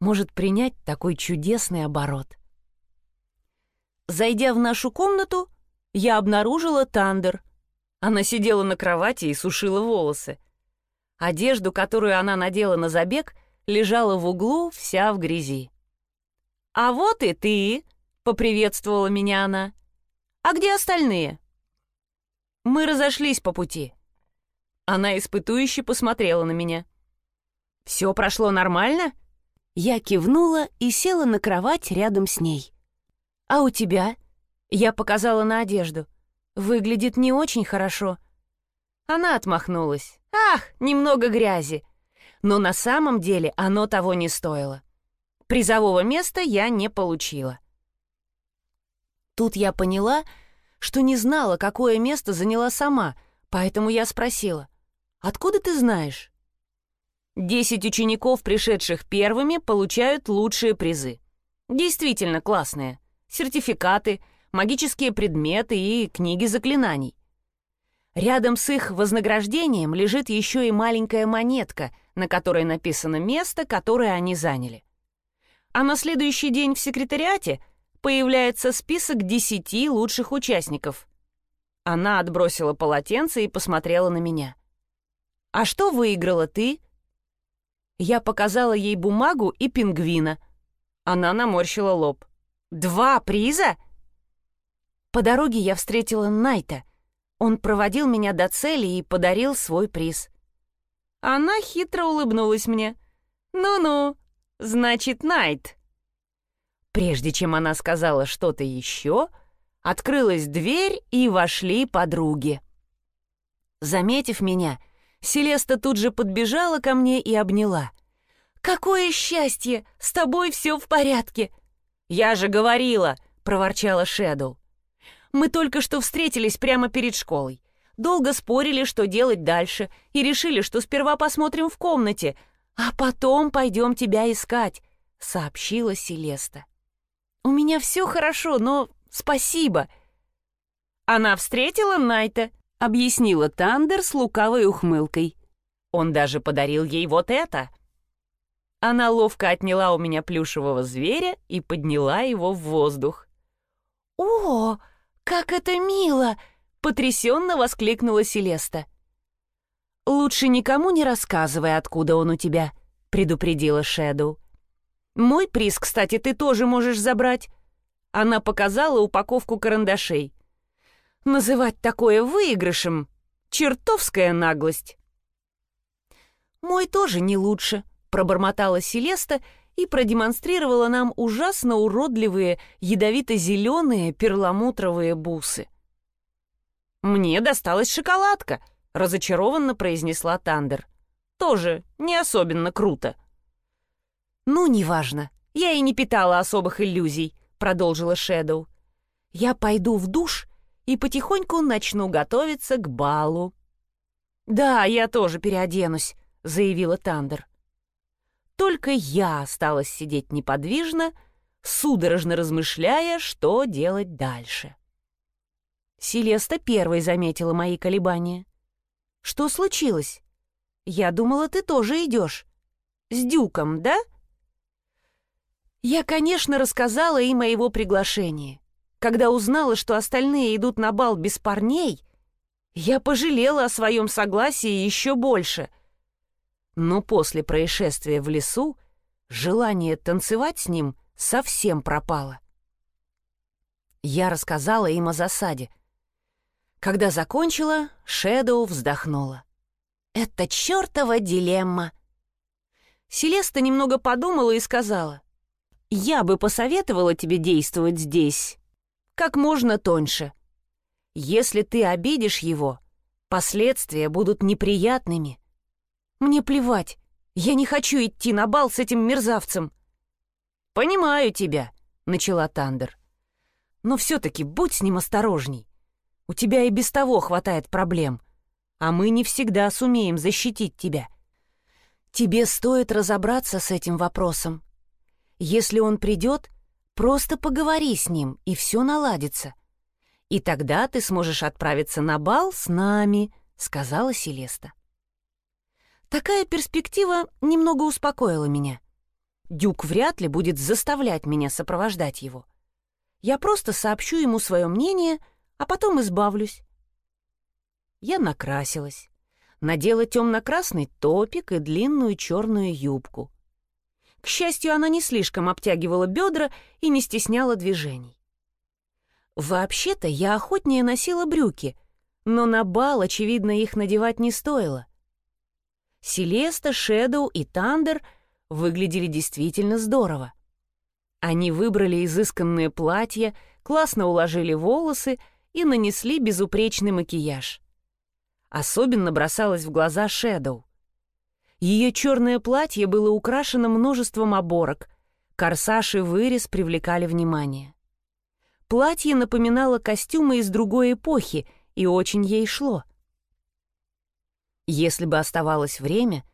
может принять такой чудесный оборот. Зайдя в нашу комнату, я обнаружила Тандер. Она сидела на кровати и сушила волосы. Одежду, которую она надела на забег, лежала в углу, вся в грязи. «А вот и ты!» — поприветствовала меня она. «А где остальные?» «Мы разошлись по пути». Она испытующе посмотрела на меня. «Все прошло нормально?» Я кивнула и села на кровать рядом с ней. «А у тебя?» Я показала на одежду. «Выглядит не очень хорошо». Она отмахнулась. «Ах, немного грязи но на самом деле оно того не стоило. Призового места я не получила. Тут я поняла, что не знала, какое место заняла сама, поэтому я спросила, «Откуда ты знаешь?» Десять учеников, пришедших первыми, получают лучшие призы. Действительно классные. Сертификаты, магические предметы и книги заклинаний. Рядом с их вознаграждением лежит еще и маленькая монетка, на которой написано место, которое они заняли. А на следующий день в секретариате появляется список десяти лучших участников. Она отбросила полотенце и посмотрела на меня. «А что выиграла ты?» Я показала ей бумагу и пингвина. Она наморщила лоб. «Два приза?» По дороге я встретила Найта. Он проводил меня до цели и подарил свой приз. Она хитро улыбнулась мне. «Ну-ну, значит, Найт». Прежде чем она сказала что-то еще, открылась дверь и вошли подруги. Заметив меня, Селеста тут же подбежала ко мне и обняла. «Какое счастье! С тобой все в порядке!» «Я же говорила!» — проворчала Шэдоу. «Мы только что встретились прямо перед школой. Долго спорили, что делать дальше, и решили, что сперва посмотрим в комнате, а потом пойдем тебя искать», — сообщила Селеста. «У меня все хорошо, но спасибо». Она встретила Найта, — объяснила Тандер с лукавой ухмылкой. «Он даже подарил ей вот это!» Она ловко отняла у меня плюшевого зверя и подняла его в воздух. «О, как это мило!» — потрясенно воскликнула Селеста. «Лучше никому не рассказывай, откуда он у тебя», — предупредила Шэдоу. «Мой приз, кстати, ты тоже можешь забрать». Она показала упаковку карандашей. Называть такое выигрышем — чертовская наглость. «Мой тоже не лучше», — пробормотала Селеста и продемонстрировала нам ужасно уродливые ядовито-зеленые перламутровые бусы. «Мне досталась шоколадка», — разочарованно произнесла Тандер. «Тоже не особенно круто». «Ну, неважно. Я и не питала особых иллюзий», — продолжила Шэдоу. «Я пойду в душ и потихоньку начну готовиться к балу. «Да, я тоже переоденусь», — заявила Тандер. Только я осталась сидеть неподвижно, судорожно размышляя, что делать дальше. Селеста первой заметила мои колебания. «Что случилось? Я думала, ты тоже идешь. С Дюком, да?» Я, конечно, рассказала им о его приглашении. Когда узнала, что остальные идут на бал без парней, я пожалела о своем согласии еще больше. Но после происшествия в лесу желание танцевать с ним совсем пропало. Я рассказала им о засаде. Когда закончила, Шэдоу вздохнула. «Это чертова дилемма!» Селеста немного подумала и сказала, «Я бы посоветовала тебе действовать здесь, как можно тоньше. Если ты обидишь его, последствия будут неприятными. Мне плевать, я не хочу идти на бал с этим мерзавцем. «Понимаю тебя», — начала Тандер. «Но все-таки будь с ним осторожней. У тебя и без того хватает проблем, а мы не всегда сумеем защитить тебя. Тебе стоит разобраться с этим вопросом. Если он придет, Просто поговори с ним, и все наладится. И тогда ты сможешь отправиться на бал с нами», — сказала Селеста. Такая перспектива немного успокоила меня. Дюк вряд ли будет заставлять меня сопровождать его. Я просто сообщу ему свое мнение, а потом избавлюсь. Я накрасилась, надела темно-красный топик и длинную черную юбку. К счастью, она не слишком обтягивала бедра и не стесняла движений. Вообще-то я охотнее носила брюки, но на бал, очевидно, их надевать не стоило. Селеста, Шэдоу и Тандер выглядели действительно здорово. Они выбрали изысканные платья, классно уложили волосы и нанесли безупречный макияж. Особенно бросалась в глаза Шэдоу. Ее черное платье было украшено множеством оборок, корсаж и вырез привлекали внимание. платье напоминало костюмы из другой эпохи и очень ей шло. Если бы оставалось время,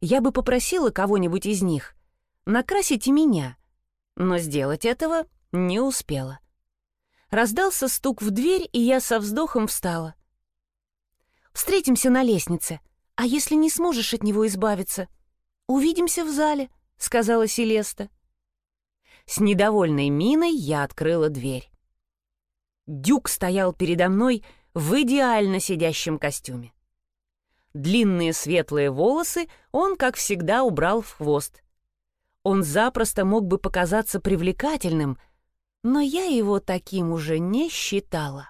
я бы попросила кого-нибудь из них накрасить меня, но сделать этого не успела. Раздался стук в дверь, и я со вздохом встала. «Встретимся на лестнице, а если не сможешь от него избавиться, увидимся в зале», — сказала Селеста. С недовольной миной я открыла дверь. Дюк стоял передо мной в идеально сидящем костюме. Длинные светлые волосы он, как всегда, убрал в хвост. Он запросто мог бы показаться привлекательным, но я его таким уже не считала.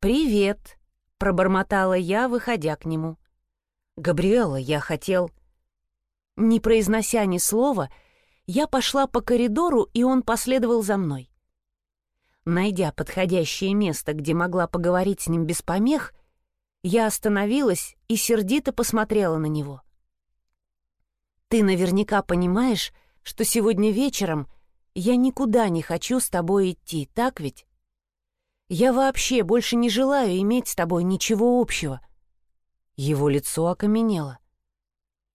«Привет», — пробормотала я, выходя к нему. «Габриэла, я хотел...» Не произнося ни слова, я пошла по коридору, и он последовал за мной. Найдя подходящее место, где могла поговорить с ним без помех, я остановилась и сердито посмотрела на него. «Ты наверняка понимаешь, что сегодня вечером я никуда не хочу с тобой идти, так ведь? Я вообще больше не желаю иметь с тобой ничего общего». Его лицо окаменело.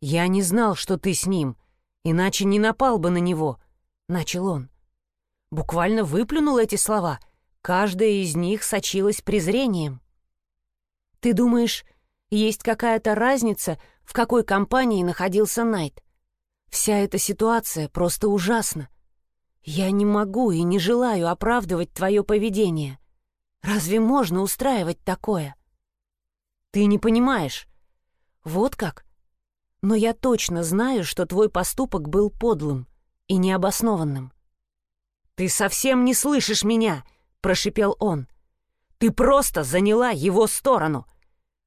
«Я не знал, что ты с ним, иначе не напал бы на него», — начал он. Буквально выплюнул эти слова, каждая из них сочилась презрением. Ты думаешь, есть какая-то разница, в какой компании находился Найт? Вся эта ситуация просто ужасна. Я не могу и не желаю оправдывать твое поведение. Разве можно устраивать такое? Ты не понимаешь. Вот как? Но я точно знаю, что твой поступок был подлым и необоснованным. «Ты совсем не слышишь меня!» — прошипел он. «Ты просто заняла его сторону.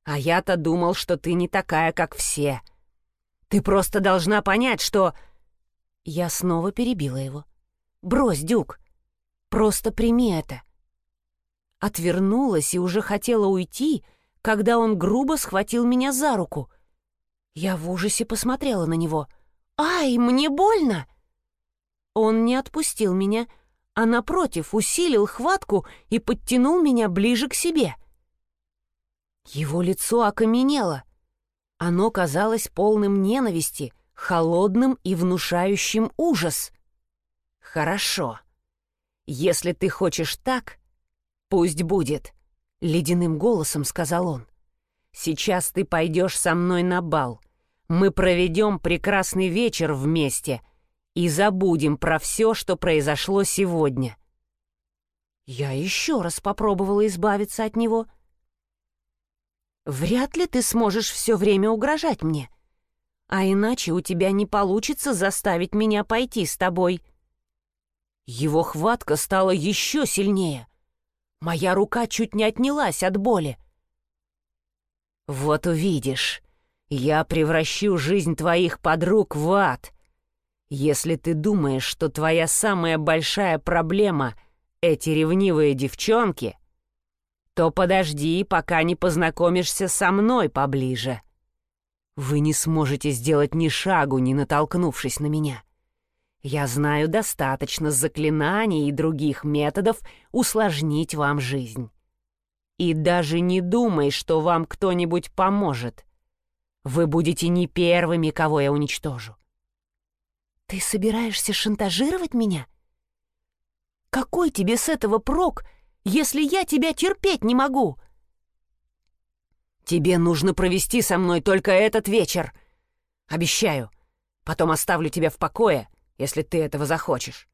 А я-то думал, что ты не такая, как все. Ты просто должна понять, что...» Я снова перебила его. «Брось, Дюк. Просто прими это». Отвернулась и уже хотела уйти, когда он грубо схватил меня за руку. Я в ужасе посмотрела на него. «Ай, мне больно!» Он не отпустил меня, а напротив усилил хватку и подтянул меня ближе к себе — его лицо окаменело. Оно казалось полным ненависти, холодным и внушающим ужас. «Хорошо. Если ты хочешь так, пусть будет», — ледяным голосом сказал он. «Сейчас ты пойдешь со мной на бал. Мы проведем прекрасный вечер вместе и забудем про все, что произошло сегодня». Я еще раз попробовала избавиться от него — Вряд ли ты сможешь все время угрожать мне. А иначе у тебя не получится заставить меня пойти с тобой. Его хватка стала еще сильнее. Моя рука чуть не отнялась от боли. Вот увидишь, я превращу жизнь твоих подруг в ад. Если ты думаешь, что твоя самая большая проблема — эти ревнивые девчонки — то подожди, пока не познакомишься со мной поближе. Вы не сможете сделать ни шагу, не натолкнувшись на меня. Я знаю достаточно заклинаний и других методов усложнить вам жизнь. И даже не думай, что вам кто-нибудь поможет. Вы будете не первыми, кого я уничтожу. Ты собираешься шантажировать меня? Какой тебе с этого прок, если я тебя терпеть не могу?» «Тебе нужно провести со мной только этот вечер. Обещаю. Потом оставлю тебя в покое, если ты этого захочешь.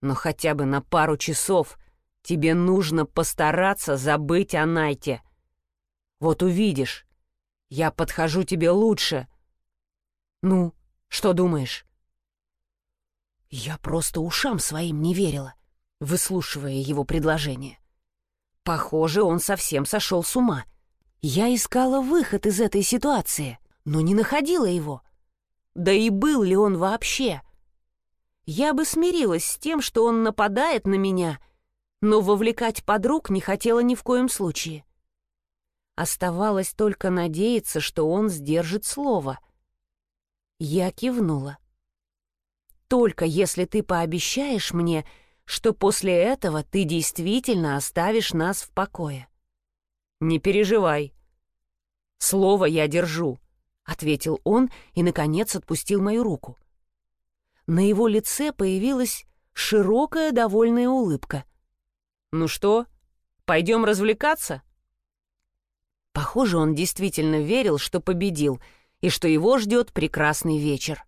Но хотя бы на пару часов тебе нужно постараться забыть о Найте. Вот увидишь, я подхожу тебе лучше. Ну, что думаешь?» Я просто ушам своим не верила выслушивая его предложение. Похоже, он совсем сошел с ума. Я искала выход из этой ситуации, но не находила его. Да и был ли он вообще? Я бы смирилась с тем, что он нападает на меня, но вовлекать подруг не хотела ни в коем случае. Оставалось только надеяться, что он сдержит слово. Я кивнула. «Только если ты пообещаешь мне, что после этого ты действительно оставишь нас в покое. Не переживай. Слово я держу, ответил он и, наконец, отпустил мою руку. На его лице появилась широкая довольная улыбка. «Ну что, пойдем развлекаться?» Похоже, он действительно верил, что победил, и что его ждет прекрасный вечер.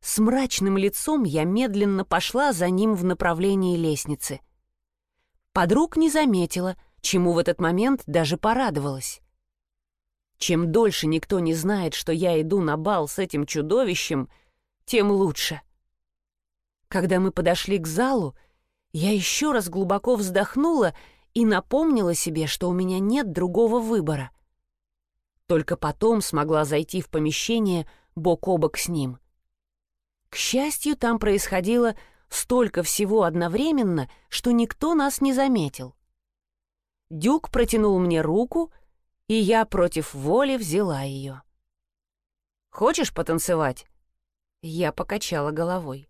С мрачным лицом я медленно пошла за ним в направлении лестницы. Подруг не заметила, чему в этот момент даже порадовалась. Чем дольше никто не знает, что я иду на бал с этим чудовищем, тем лучше. Когда мы подошли к залу, я еще раз глубоко вздохнула и напомнила себе, что у меня нет другого выбора. Только потом смогла зайти в помещение бок о бок с ним — к счастью, там происходило столько всего одновременно, что никто нас не заметил. Дюк протянул мне руку, и я против воли взяла ее. «Хочешь потанцевать?» Я покачала головой.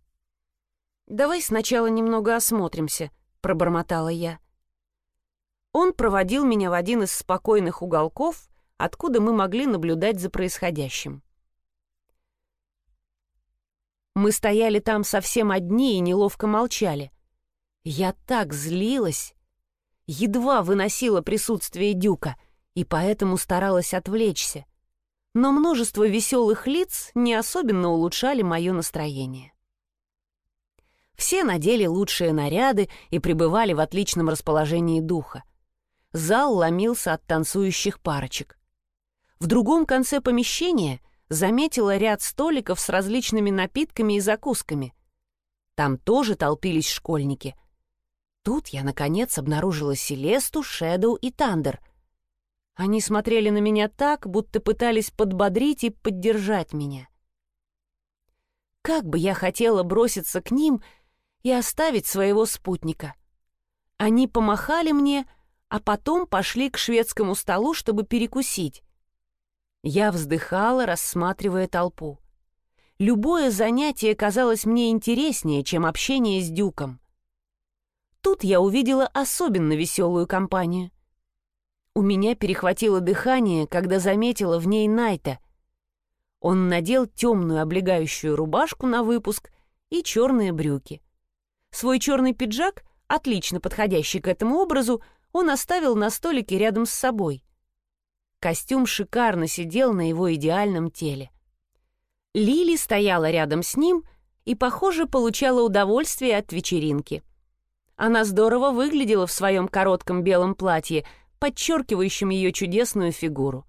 «Давай сначала немного осмотримся», — пробормотала я. Он проводил меня в один из спокойных уголков, откуда мы могли наблюдать за происходящим. Мы стояли там совсем одни и неловко молчали. Я так злилась, едва выносила присутствие Дюка и поэтому старалась отвлечься. Но множество веселых лиц не особенно улучшали мое настроение. Все надели лучшие наряды и пребывали в отличном расположении духа. Зал ломился от танцующих парочек. В другом конце помещения заметила ряд столиков с различными напитками и закусками. Там тоже толпились школьники. Тут я, наконец, обнаружила Селесту, Шэдоу и Тандер. Они смотрели на меня так, будто пытались подбодрить и поддержать меня. Как бы я хотела броситься к ним и оставить своего спутника. Они помахали мне, а потом пошли к шведскому столу, чтобы перекусить. Я вздыхала, рассматривая толпу. Любое занятие казалось мне интереснее, чем общение с Дюком. Тут я увидела особенно веселую компанию. У меня перехватило дыхание, когда заметила в ней Найта. Он надел темную облегающую рубашку на выпуск и черные брюки. Свой черный пиджак, отлично подходящий к этому образу, он оставил на столике рядом с собой — Костюм шикарно сидел на его идеальном теле. Лили стояла рядом с ним и, похоже, получала удовольствие от вечеринки. Она здорово выглядела в своем коротком белом платье, подчеркивающем ее чудесную фигуру.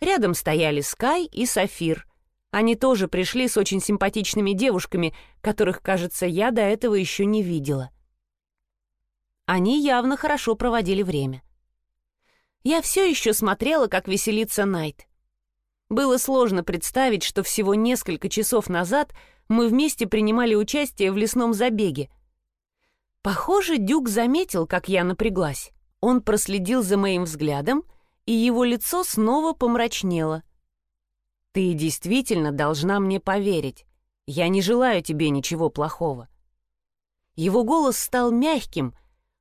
Рядом стояли Скай и Сафир. Они тоже пришли с очень симпатичными девушками, которых, кажется, я до этого еще не видела. Они явно хорошо проводили время я все еще смотрела, как веселится Найт. Было сложно представить, что всего несколько часов назад мы вместе принимали участие в лесном забеге. Похоже, Дюк заметил, как я напряглась. Он проследил за моим взглядом, и его лицо снова помрачнело. «Ты действительно должна мне поверить. Я не желаю тебе ничего плохого». Его голос стал мягким,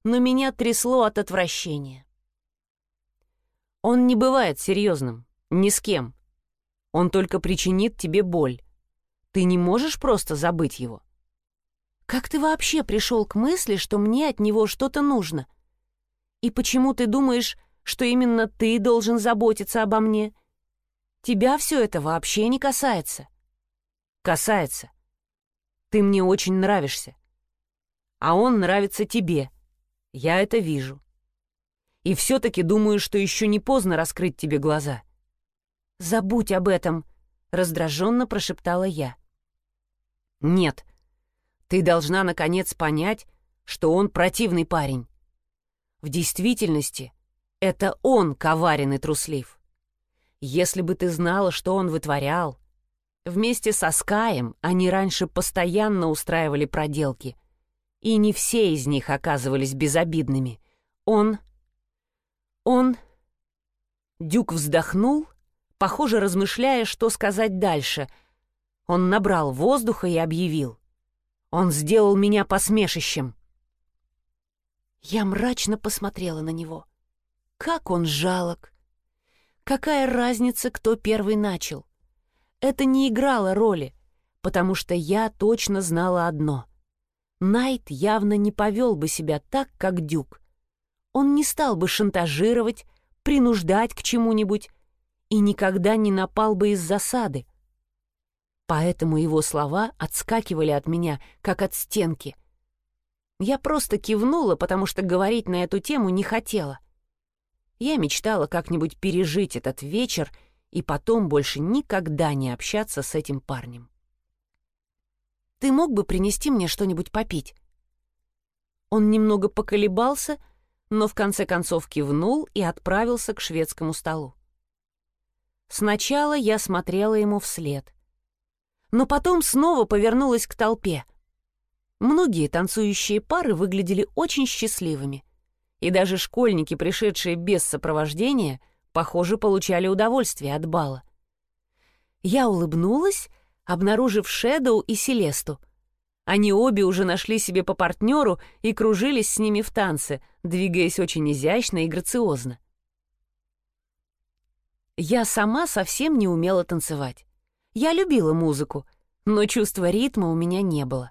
но меня трясло от отвращения. Он не бывает серьезным, ни с кем. Он только причинит тебе боль. Ты не можешь просто забыть его. Как ты вообще пришел к мысли, что мне от него что-то нужно? И почему ты думаешь, что именно ты должен заботиться обо мне? Тебя все это вообще не касается. Касается. Ты мне очень нравишься. А он нравится тебе. Я это вижу и все-таки думаю, что еще не поздно раскрыть тебе глаза». «Забудь об этом», — раздраженно прошептала я. «Нет, ты должна, наконец, понять, что он противный парень. В действительности, это он коварен и труслив. Если бы ты знала, что он вытворял, вместе со Скаем они раньше постоянно устраивали проделки, и не все из них оказывались безобидными. Он он... Дюк вздохнул, похоже, размышляя, что сказать дальше. Он набрал воздуха и объявил. Он сделал меня посмешищем. Я мрачно посмотрела на него. Как он жалок! Какая разница, кто первый начал? Это не играло роли, потому что я точно знала одно. Найт явно не повел бы себя так, как Дюк. Он не стал бы шантажировать, принуждать к чему-нибудь и никогда не напал бы из засады. Поэтому его слова отскакивали от меня, как от стенки. Я просто кивнула, потому что говорить на эту тему не хотела. Я мечтала как-нибудь пережить этот вечер и потом больше никогда не общаться с этим парнем. «Ты мог бы принести мне что-нибудь попить?» Он немного поколебался, но в конце концов кивнул и отправился к шведскому столу. Сначала я смотрела ему вслед, но потом снова повернулась к толпе. Многие танцующие пары выглядели очень счастливыми, и даже школьники, пришедшие без сопровождения, похоже, получали удовольствие от бала. Я улыбнулась, обнаружив Шэдоу и Селесту. Они обе уже нашли себе по партнеру и кружились с ними в танце, двигаясь очень изящно и грациозно. Я сама совсем не умела танцевать. Я любила музыку, но чувства ритма у меня не было.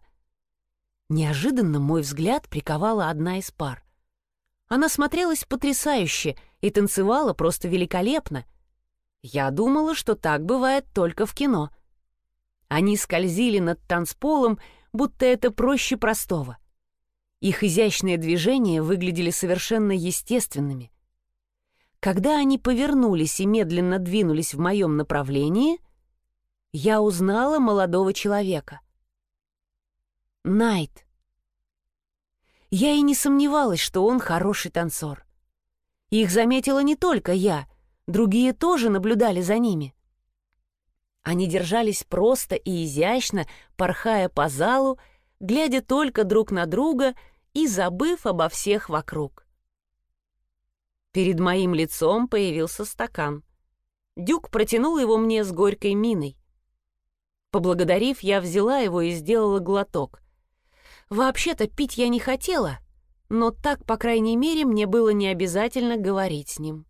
Неожиданно мой взгляд приковала одна из пар. Она смотрелась потрясающе и танцевала просто великолепно. Я думала, что так бывает только в кино. Они скользили над танцполом, будто это проще простого. Их изящные движения выглядели совершенно естественными. Когда они повернулись и медленно двинулись в моем направлении, я узнала молодого человека. Найт. Я и не сомневалась, что он хороший танцор. Их заметила не только я, другие тоже наблюдали за ними. Они держались просто и изящно, порхая по залу, глядя только друг на друга и забыв обо всех вокруг. Перед моим лицом появился стакан. Дюк протянул его мне с горькой миной. Поблагодарив, я взяла его и сделала глоток. Вообще-то пить я не хотела, но так, по крайней мере, мне было не обязательно говорить с ним.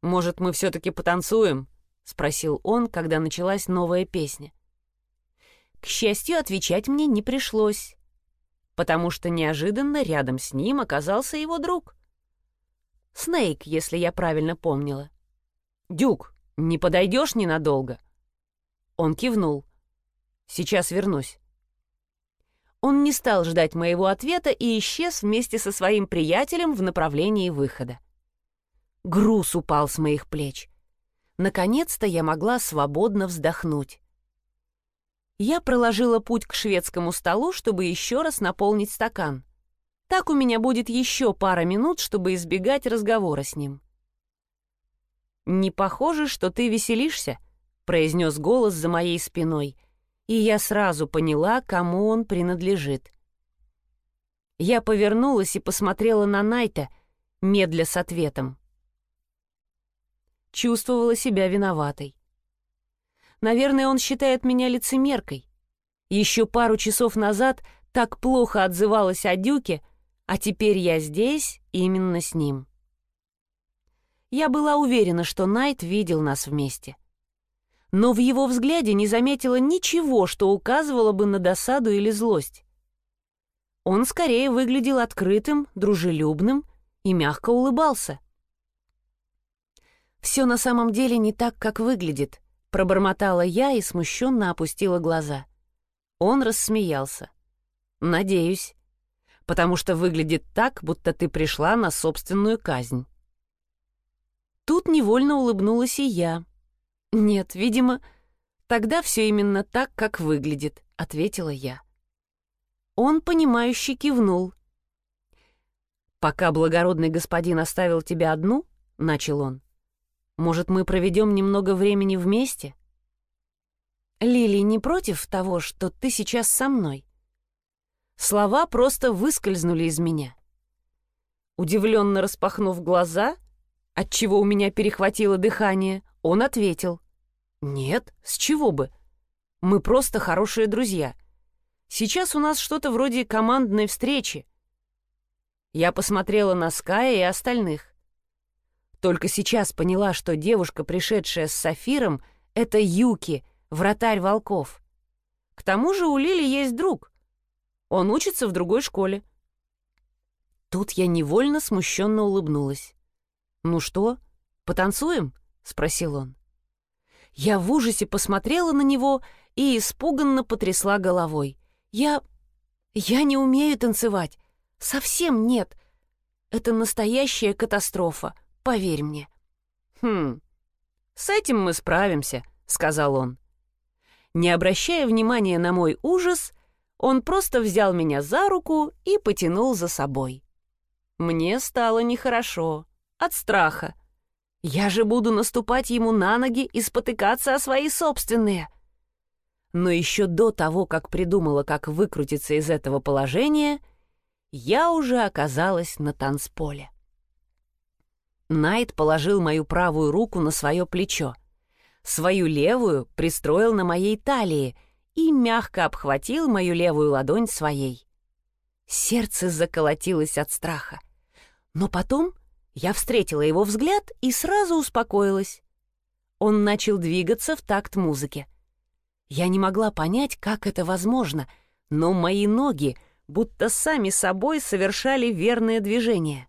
«Может, мы все-таки потанцуем?» — спросил он, когда началась новая песня. К счастью, отвечать мне не пришлось, потому что неожиданно рядом с ним оказался его друг — Снейк, если я правильно помнила. «Дюк, не подойдешь ненадолго?» Он кивнул. «Сейчас вернусь». Он не стал ждать моего ответа и исчез вместе со своим приятелем в направлении выхода. Груз упал с моих плеч. Наконец-то я могла свободно вздохнуть. Я проложила путь к шведскому столу, чтобы еще раз наполнить стакан. Так у меня будет еще пара минут, чтобы избегать разговора с ним. «Не похоже, что ты веселишься», — произнес голос за моей спиной, и я сразу поняла, кому он принадлежит. Я повернулась и посмотрела на Найта, медля с ответом. Чувствовала себя виноватой. Наверное, он считает меня лицемеркой. Еще пару часов назад так плохо отзывалась о Дюке, а теперь я здесь именно с ним. Я была уверена, что Найт видел нас вместе. Но в его взгляде не заметила ничего, что указывало бы на досаду или злость. Он скорее выглядел открытым, дружелюбным и мягко улыбался. «Все на самом деле не так, как выглядит», — пробормотала я и смущенно опустила глаза. Он рассмеялся. «Надеюсь потому что выглядит так, будто ты пришла на собственную казнь. Тут невольно улыбнулась и я. «Нет, видимо, тогда все именно так, как выглядит», — ответила я. Он, понимающе кивнул. «Пока благородный господин оставил тебя одну», — начал он, — «может, мы проведем немного времени вместе?» «Лили не против того, что ты сейчас со мной?» Слова просто выскользнули из меня. Удивленно распахнув глаза, отчего у меня перехватило дыхание, он ответил. «Нет, с чего бы? Мы просто хорошие друзья. Сейчас у нас что-то вроде командной встречи». Я посмотрела на Ская и остальных. Только сейчас поняла, что девушка, пришедшая с Сафиром, — это Юки, вратарь волков. К тому же у Лили есть друг. Он учится в другой школе. Тут я невольно смущенно улыбнулась. «Ну что, потанцуем?» — спросил он. Я в ужасе посмотрела на него и испуганно потрясла головой. «Я... я не умею танцевать. Совсем нет. Это настоящая катастрофа, поверь мне». «Хм, с этим мы справимся», — сказал он. Не обращая внимания на мой ужас, он просто взял меня за руку и потянул за собой. Мне стало нехорошо, от страха. Я же буду наступать ему на ноги и спотыкаться о свои собственные. Но еще до того, как придумала, как выкрутиться из этого положения, я уже оказалась на танцполе. Найт положил мою правую руку на свое плечо свою левую пристроил на моей талии и мягко обхватил мою левую ладонь своей. Сердце заколотилось от страха. Но потом я встретила его взгляд и сразу успокоилась. Он начал двигаться в такт музыки. Я не могла понять, как это возможно, но мои ноги будто сами собой совершали верное движение.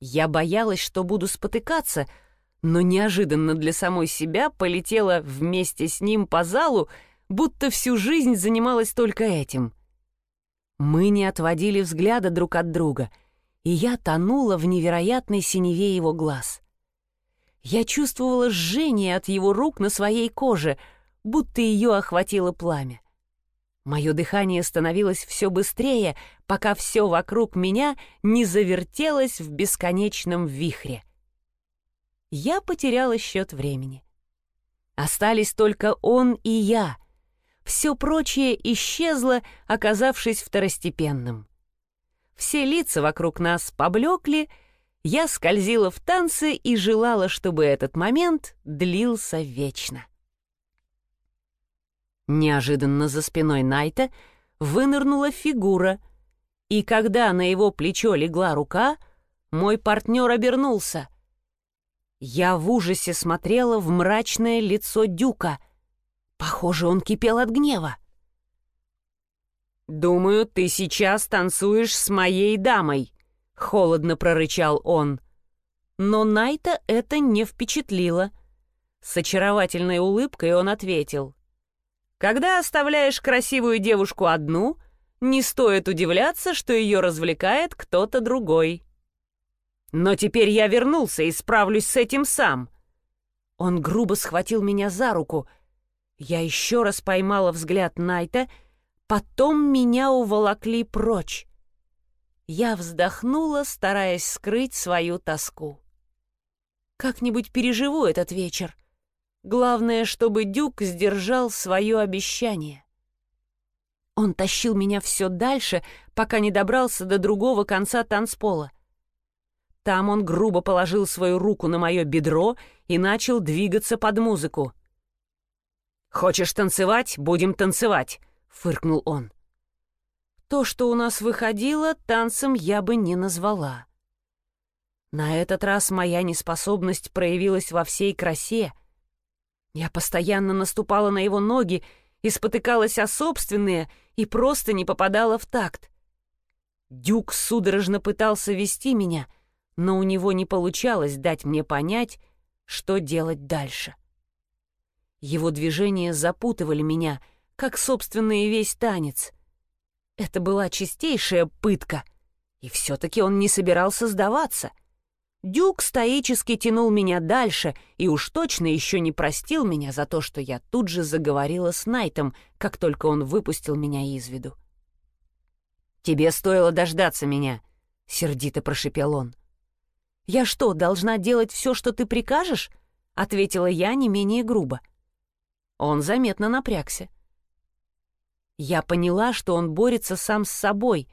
Я боялась, что буду спотыкаться — но неожиданно для самой себя полетела вместе с ним по залу, будто всю жизнь занималась только этим. Мы не отводили взгляда друг от друга, и я тонула в невероятной синеве его глаз. Я чувствовала жжение от его рук на своей коже, будто ее охватило пламя. Мое дыхание становилось все быстрее, пока все вокруг меня не завертелось в бесконечном вихре я потеряла счет времени. Остались только он и я. Все прочее исчезло, оказавшись второстепенным. Все лица вокруг нас поблекли, я скользила в танцы и желала, чтобы этот момент длился вечно. Неожиданно за спиной Найта вынырнула фигура, и когда на его плечо легла рука, мой партнер обернулся — я в ужасе смотрела в мрачное лицо Дюка. Похоже, он кипел от гнева. «Думаю, ты сейчас танцуешь с моей дамой», — холодно прорычал он. Но Найта это не впечатлило. С очаровательной улыбкой он ответил. «Когда оставляешь красивую девушку одну, не стоит удивляться, что ее развлекает кто-то другой». Но теперь я вернулся и справлюсь с этим сам. Он грубо схватил меня за руку. Я еще раз поймала взгляд Найта, потом меня уволокли прочь. Я вздохнула, стараясь скрыть свою тоску. Как-нибудь переживу этот вечер. Главное, чтобы Дюк сдержал свое обещание. Он тащил меня все дальше, пока не добрался до другого конца танцпола. Там он грубо положил свою руку на мое бедро и начал двигаться под музыку. «Хочешь танцевать? Будем танцевать!» — фыркнул он. То, что у нас выходило, танцем я бы не назвала. На этот раз моя неспособность проявилась во всей красе. Я постоянно наступала на его ноги и спотыкалась о собственные и просто не попадала в такт. Дюк судорожно пытался вести меня — но у него не получалось дать мне понять, что делать дальше. Его движения запутывали меня, как, собственно, и весь танец. Это была чистейшая пытка, и все-таки он не собирался сдаваться. Дюк стоически тянул меня дальше и уж точно еще не простил меня за то, что я тут же заговорила с Найтом, как только он выпустил меня из виду. «Тебе стоило дождаться меня», — сердито прошепел он. «Я что, должна делать все, что ты прикажешь?» — ответила я не менее грубо. Он заметно напрягся. Я поняла, что он борется сам с собой.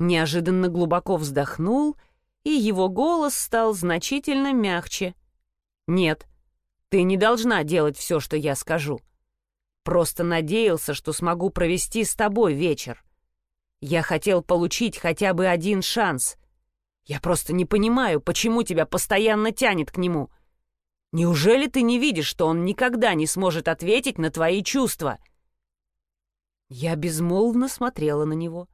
Неожиданно глубоко вздохнул, и его голос стал значительно мягче. «Нет, ты не должна делать все, что я скажу. Просто надеялся, что смогу провести с тобой вечер. Я хотел получить хотя бы один шанс. Я просто не понимаю, почему тебя постоянно тянет к нему. Неужели ты не видишь, что он никогда не сможет ответить на твои чувства?» Я безмолвно смотрела на него.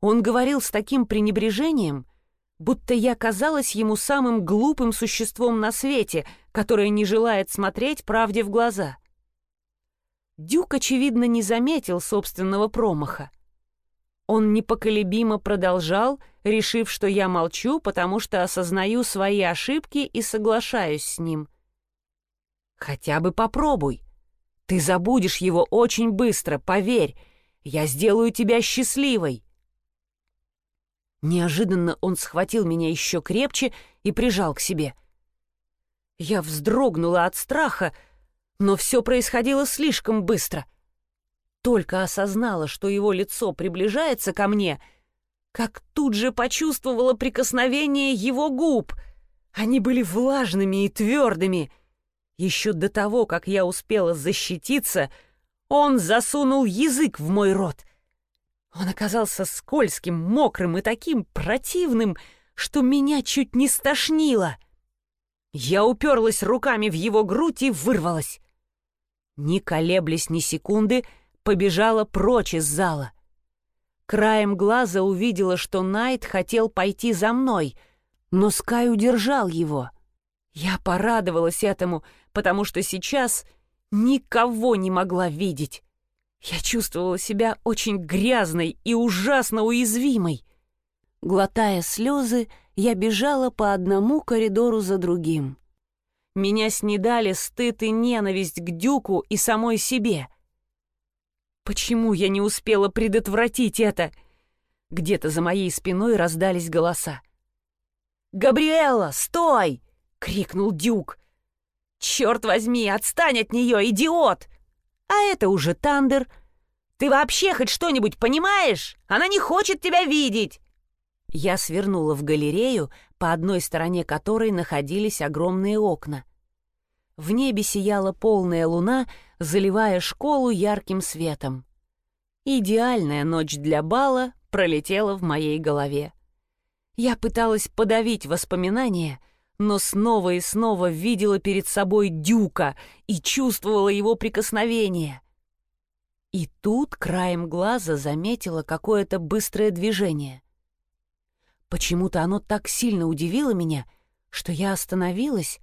Он говорил с таким пренебрежением, будто я казалась ему самым глупым существом на свете, которое не желает смотреть правде в глаза. Дюк, очевидно, не заметил собственного промаха. Он непоколебимо продолжал, решив, что я молчу, потому что осознаю свои ошибки и соглашаюсь с ним. «Хотя бы попробуй. Ты забудешь его очень быстро, поверь. Я сделаю тебя счастливой». Неожиданно он схватил меня еще крепче и прижал к себе. Я вздрогнула от страха, но все происходило слишком быстро. Только осознала, что его лицо приближается ко мне, как тут же почувствовала прикосновение его губ. Они были влажными и твердыми. Еще до того, как я успела защититься, он засунул язык в мой рот — он оказался скользким, мокрым и таким противным, что меня чуть не стошнило. Я уперлась руками в его грудь и вырвалась. Не колеблясь ни секунды, побежала прочь из зала. Краем глаза увидела, что Найт хотел пойти за мной, но Скай удержал его. Я порадовалась этому, потому что сейчас никого не могла видеть. Я чувствовала себя очень грязной и ужасно уязвимой. Глотая слезы, я бежала по одному коридору за другим. Меня снедали стыд и ненависть к Дюку и самой себе. Почему я не успела предотвратить это? Где-то за моей спиной раздались голоса. «Габриэла, стой!» — крикнул Дюк. «Черт возьми, отстань от нее, идиот!» А это уже Тандер. Ты вообще хоть что-нибудь понимаешь? Она не хочет тебя видеть!» Я свернула в галерею, по одной стороне которой находились огромные окна. В небе сияла полная луна, заливая школу ярким светом. Идеальная ночь для бала пролетела в моей голове. Я пыталась подавить воспоминания — но снова и снова видела перед собой Дюка и чувствовала его прикосновение. И тут краем глаза заметила какое-то быстрое движение. Почему-то оно так сильно удивило меня, что я остановилась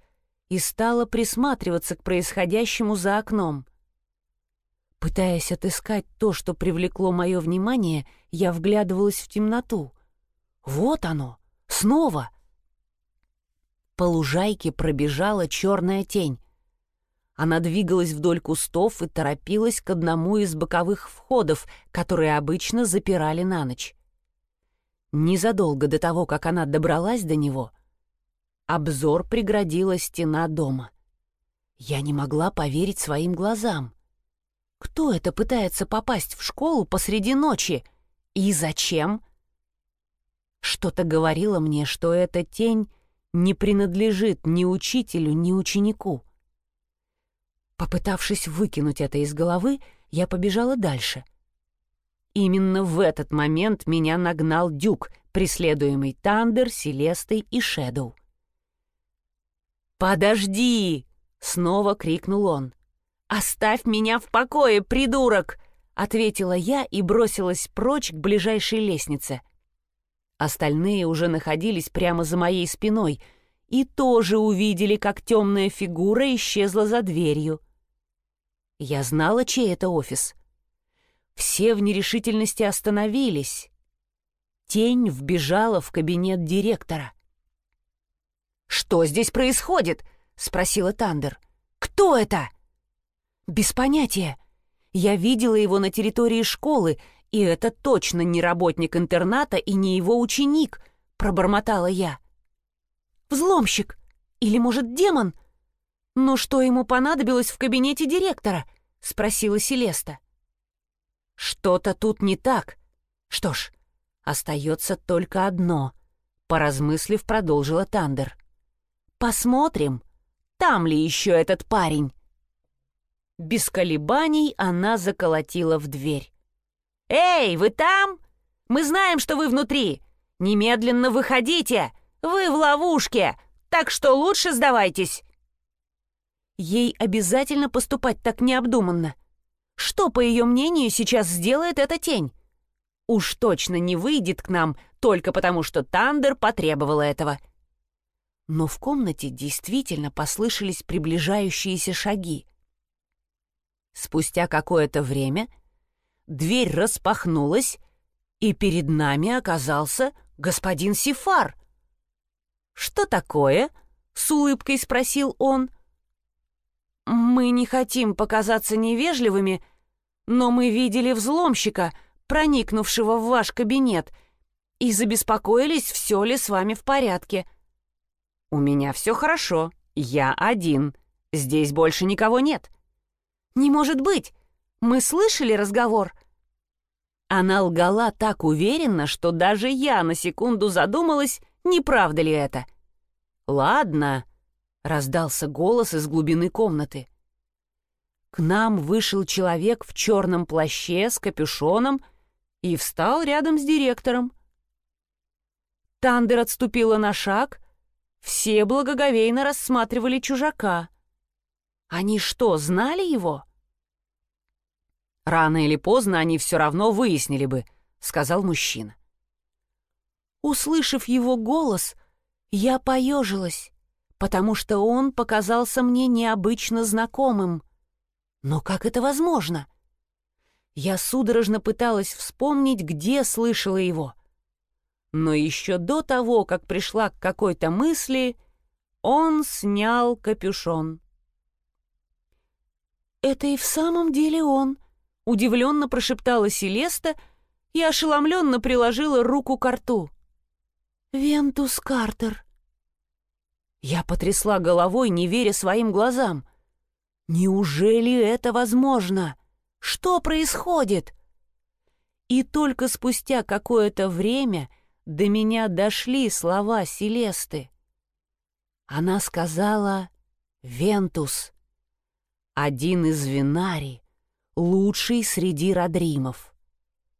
и стала присматриваться к происходящему за окном. Пытаясь отыскать то, что привлекло мое внимание, я вглядывалась в темноту. Вот оно! Снова! — по лужайке пробежала черная тень. Она двигалась вдоль кустов и торопилась к одному из боковых входов, которые обычно запирали на ночь. Незадолго до того, как она добралась до него, обзор преградила стена дома. Я не могла поверить своим глазам. Кто это пытается попасть в школу посреди ночи? И зачем? Что-то говорило мне, что эта тень не принадлежит ни учителю, ни ученику. Попытавшись выкинуть это из головы, я побежала дальше. Именно в этот момент меня нагнал Дюк, преследуемый Тандер, Селестой и Шэдоу. «Подожди!» — снова крикнул он. «Оставь меня в покое, придурок!» — ответила я и бросилась прочь к ближайшей лестнице. Остальные уже находились прямо за моей спиной и тоже увидели, как темная фигура исчезла за дверью. Я знала, чей это офис. Все в нерешительности остановились. Тень вбежала в кабинет директора. «Что здесь происходит?» — спросила Тандер. «Кто это?» «Без понятия. Я видела его на территории школы «И это точно не работник интерната и не его ученик», — пробормотала я. «Взломщик! Или, может, демон?» «Ну что ему понадобилось в кабинете директора?» — спросила Селеста. «Что-то тут не так. Что ж, остается только одно», — поразмыслив, продолжила Тандер. «Посмотрим, там ли еще этот парень». Без колебаний она заколотила в дверь. «Эй, вы там?» Мы знаем, что вы внутри! Немедленно выходите! Вы в ловушке! Так что лучше сдавайтесь!» Ей обязательно поступать так необдуманно. Что, по ее мнению, сейчас сделает эта тень? Уж точно не выйдет к нам только потому, что Тандер потребовала этого. Но в комнате действительно послышались приближающиеся шаги. Спустя какое-то время дверь распахнулась, и перед нами оказался господин Сифар. «Что такое?» — с улыбкой спросил он. «Мы не хотим показаться невежливыми, но мы видели взломщика, проникнувшего в ваш кабинет, и забеспокоились, все ли с вами в порядке». «У меня все хорошо. Я один. Здесь больше никого нет». «Не может быть! Мы слышали разговор!» Она лгала так уверенно, что даже я на секунду задумалась, не правда ли это. «Ладно», — раздался голос из глубины комнаты. К нам вышел человек в черном плаще с капюшоном и встал рядом с директором. Тандер отступила на шаг, все благоговейно рассматривали чужака. Они что, знали его? Рано или поздно они все равно выяснили бы, сказал мужчина. Услышав его голос, я поежилась, потому что он показался мне необычно знакомым. Но как это возможно? Я судорожно пыталась вспомнить, где слышала его. Но еще до того, как пришла к какой-то мысли, он снял капюшон. «Это и в самом деле он», — удивленно прошептала Селеста и ошеломленно приложила руку к рту. «Вентус Картер». Я потрясла головой, не веря своим глазам. Неужели это возможно? Что происходит? И только спустя какое-то время до меня дошли слова Селесты. Она сказала «Вентус», один из винари, лучший среди родримов.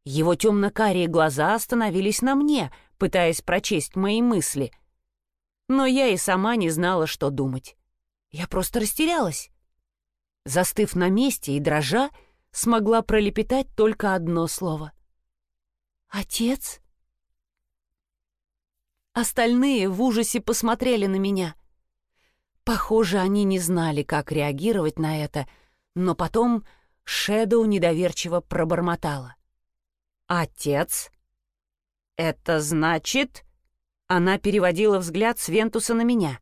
Его темно-карие глаза остановились на мне, пытаясь прочесть мои мысли. Но я и сама не знала, что думать. Я просто растерялась. Застыв на месте и дрожа, смогла пролепетать только одно слово. «Отец?» Остальные в ужасе посмотрели на меня. Похоже, они не знали, как реагировать на это, но потом Шэдоу недоверчиво пробормотала. «Отец? Это значит...» Она переводила взгляд с Вентуса на меня.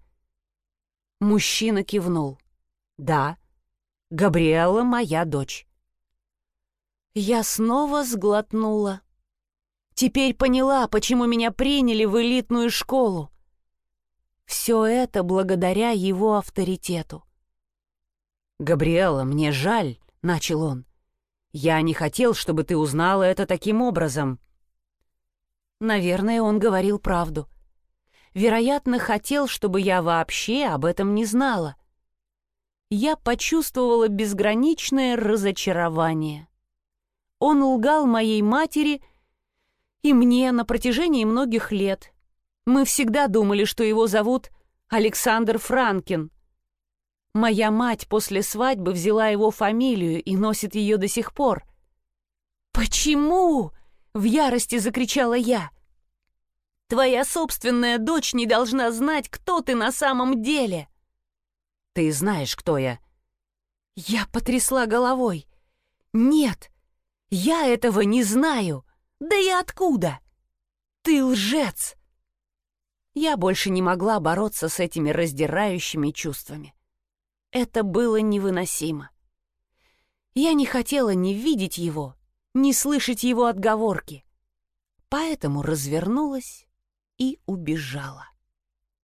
Мужчина кивнул. «Да, Габриэла моя дочь». Я снова сглотнула. Теперь поняла, почему меня приняли в элитную школу. Все это благодаря его авторитету. «Габриэла, мне жаль», — начал он. «Я не хотел, чтобы ты узнала это таким образом». Наверное, он говорил правду. Вероятно, хотел, чтобы я вообще об этом не знала я почувствовала безграничное разочарование. Он лгал моей матери и мне на протяжении многих лет. Мы всегда думали, что его зовут Александр Франкин. Моя мать после свадьбы взяла его фамилию и носит ее до сих пор. «Почему?» — в ярости закричала я. «Твоя собственная дочь не должна знать, кто ты на самом деле!» Ты знаешь, кто я». Я потрясла головой. «Нет, я этого не знаю. Да и откуда? Ты лжец!» Я больше не могла бороться с этими раздирающими чувствами. Это было невыносимо. Я не хотела ни видеть его, ни слышать его отговорки. Поэтому развернулась и убежала.